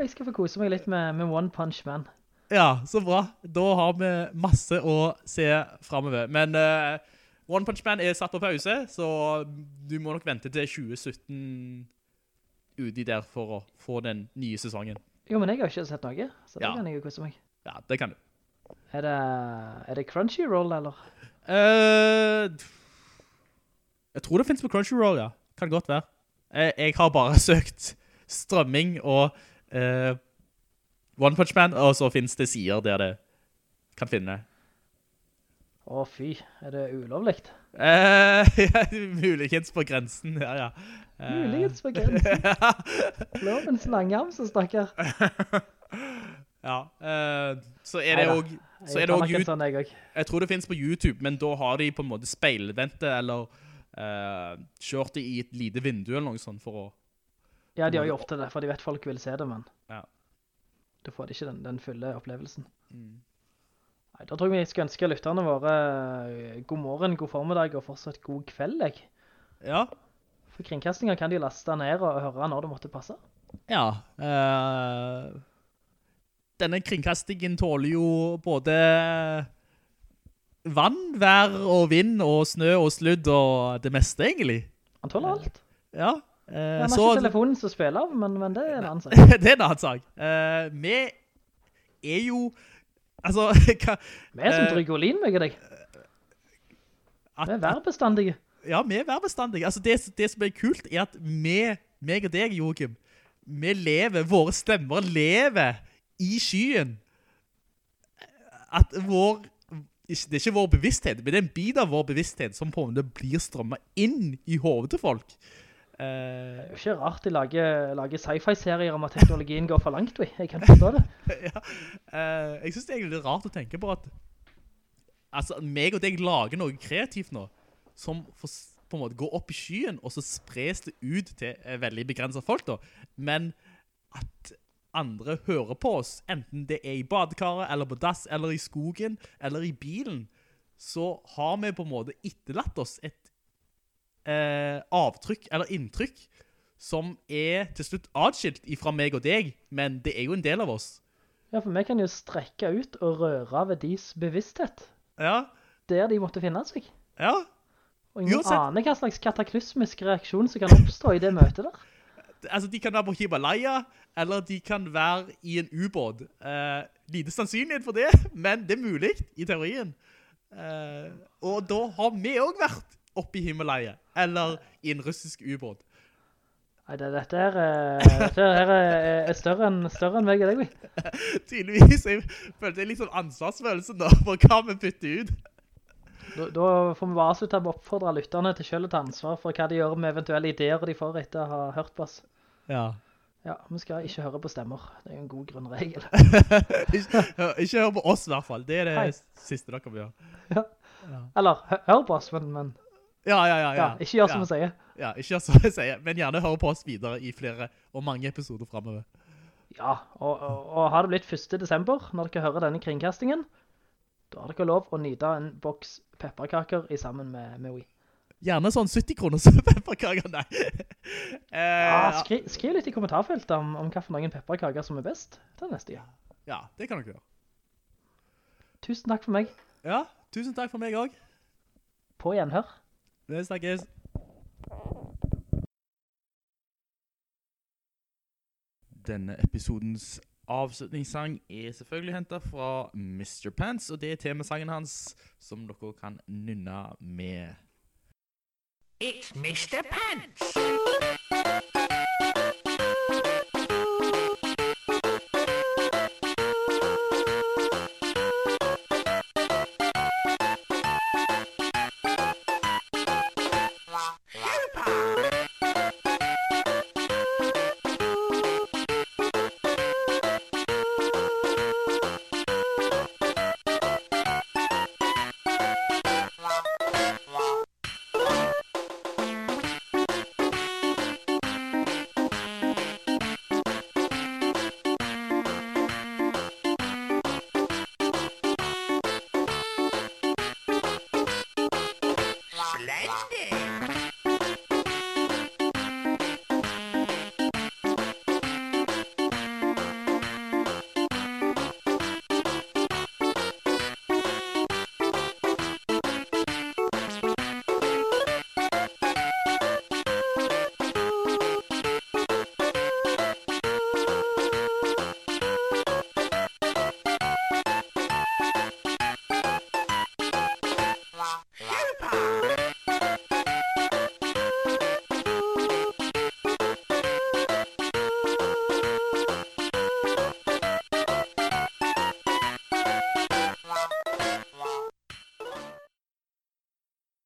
Jeg skal få kose meg litt med, med One Punch Man.
ja, så bra. Da har vi masse å se fremover. Men uh, One Punch Man er satt på pause, så du må nok vente til 2017 uti der for å få den nye sesongen.
Jo, men jeg har ikke sett noe, så det
Ja.
kan jeg jo kose meg.
Ja, det kan du.
Er det, er det Crunchyroll, eller?
Eh, jeg tror det finnes på Crunchyroll, ja. Kan godt være. Jeg, jeg har bare søkt strømming og uh, One Punch Man, og så finnes det sider der det kan finne.
Å fy, er det ulovligt?
Uh, ja, muligens på grensen, ja, ja. Uh,
Muligens på grensen. Lovens langarm, så snakker.
ja, eh, så er det
Neida.
også, så
Jeg
er det også
sånn, jeg
jeg tror det finnes på YouTube, men da har de på en måte speilvente, eller uh, kjørt det i et lite vindu eller noe sånt for å
Ja, de har jo ofte det, for de vet folk vil se det, men
Ja.
da får ikke den, den fulle opplevelsen.
Mm.
Nei, da tror jeg vi skal ønske lytterne våre eh, god morgen, god formiddag og fortsatt god kveld, jeg.
Ja,
For kringkastinger kan de laste ned og høre når det måtte passe.
Ja. eh, denne kringkastingen tåler jo både vann, vær og vind og snø og sludd og det meste, egentlig.
Han tåler alt.
Ja. eh,
Han har
så-
ikke telefonen som spiller av, men, men det er en annen sak.
det er en annen sak. Eh, vi er jo Altså hva,
Vi er som
eh,
Drygolin, meg og deg.
at-
Vi er værbestandige.
Ja, vi er værbestandige. Altså, det, det som er kult er at vi, meg og deg, Joachim, vi lever, våre stemmer lever i skyen. At vår, det er ikke vår bevissthet, men det er en bit av vår bevissthet som på en måte blir strømmet inn i hovedet til folk. Eh,
Det er jo ikke rart de lager, lager sci-fi-serier om at teknologien går for langt, vi. Jeg kan forstå det.
ja. uh, jeg synes det er egentlig rart å tenke på at altså, meg og deg lager noe kreativt nå, som for, på en måte går opp i skyen, og så spres det ut til uh, veldig begrenset folk da. Men at andre hører på oss, enten det er i badekaret, eller på dass, eller i skogen, eller i bilen, så har vi på en måte etterlatt oss et eh, avtrykk eller inntrykk som er til slutt adskilt ifra meg og deg, men det er jo en del av oss.
Ja, for vi kan jo strekke ut og røre ved deres bevissthet,
Ja,
der de måtte finne seg.
ja.
Og ingen
Uansett-
aner hva slags kataklysmisk reaksjon som kan oppstå i det møtet der.
Altså, de kan være på Himalaya, eller de kan være i en ubåt. Eh, lite sannsynlighet for det, men det er mulig i teorien. Eh, og da har vi også vært oppe i Himalaya, eller i en russisk ubåt.
Nei, dette her, eh, dette her er, er større enn, større enn meg i deg, vi.
Tydeligvis, jeg følte litt sånn ansvarsfølelse nå, for hva vi putter ut.
Da, da får vi bare avslutte med å oppfordre lytterne til selv å ta ansvar for hva de gjør med eventuelle ideer de får etter å ha hørt på oss.
Ja.
Ja, vi skal ikke høre på stemmer. Det er en god grunnregel.
ikke, ikke hør på oss i hvert fall. Det er det
Hei.
siste dere vil gjøre.
Ja. Eller, hø- hør på oss, men, men
Ja, ja, ja.
ja, ikke gjør som
ja.
vi sier.
Ja, ikke gjør som vi sier, men gjerne hør på oss videre i flere og mange episoder fremover.
Ja, og, og, og har det blitt 1. desember, når dere hører denne kringkastingen, da har dere lov å nyte en boks pepperkaker i sammen med, med Wii.
Gjerne sånn 70 kroner pepperkaker, nei. uh,
Ja, skri, skriv litt i kommentarfeltet om, om hva for noen pepperkaker som er best til neste gang.
ja, det kan dere gjøre.
Tusen takk for meg.
Ja, tusen takk for meg også.
På gjenhør.
Det snakkes. Denne episodens avslutningssang er selvfølgelig hentet fra Mr. Pants, og det er temasangen hans som dere kan nynne med.
It's Mr. Pants.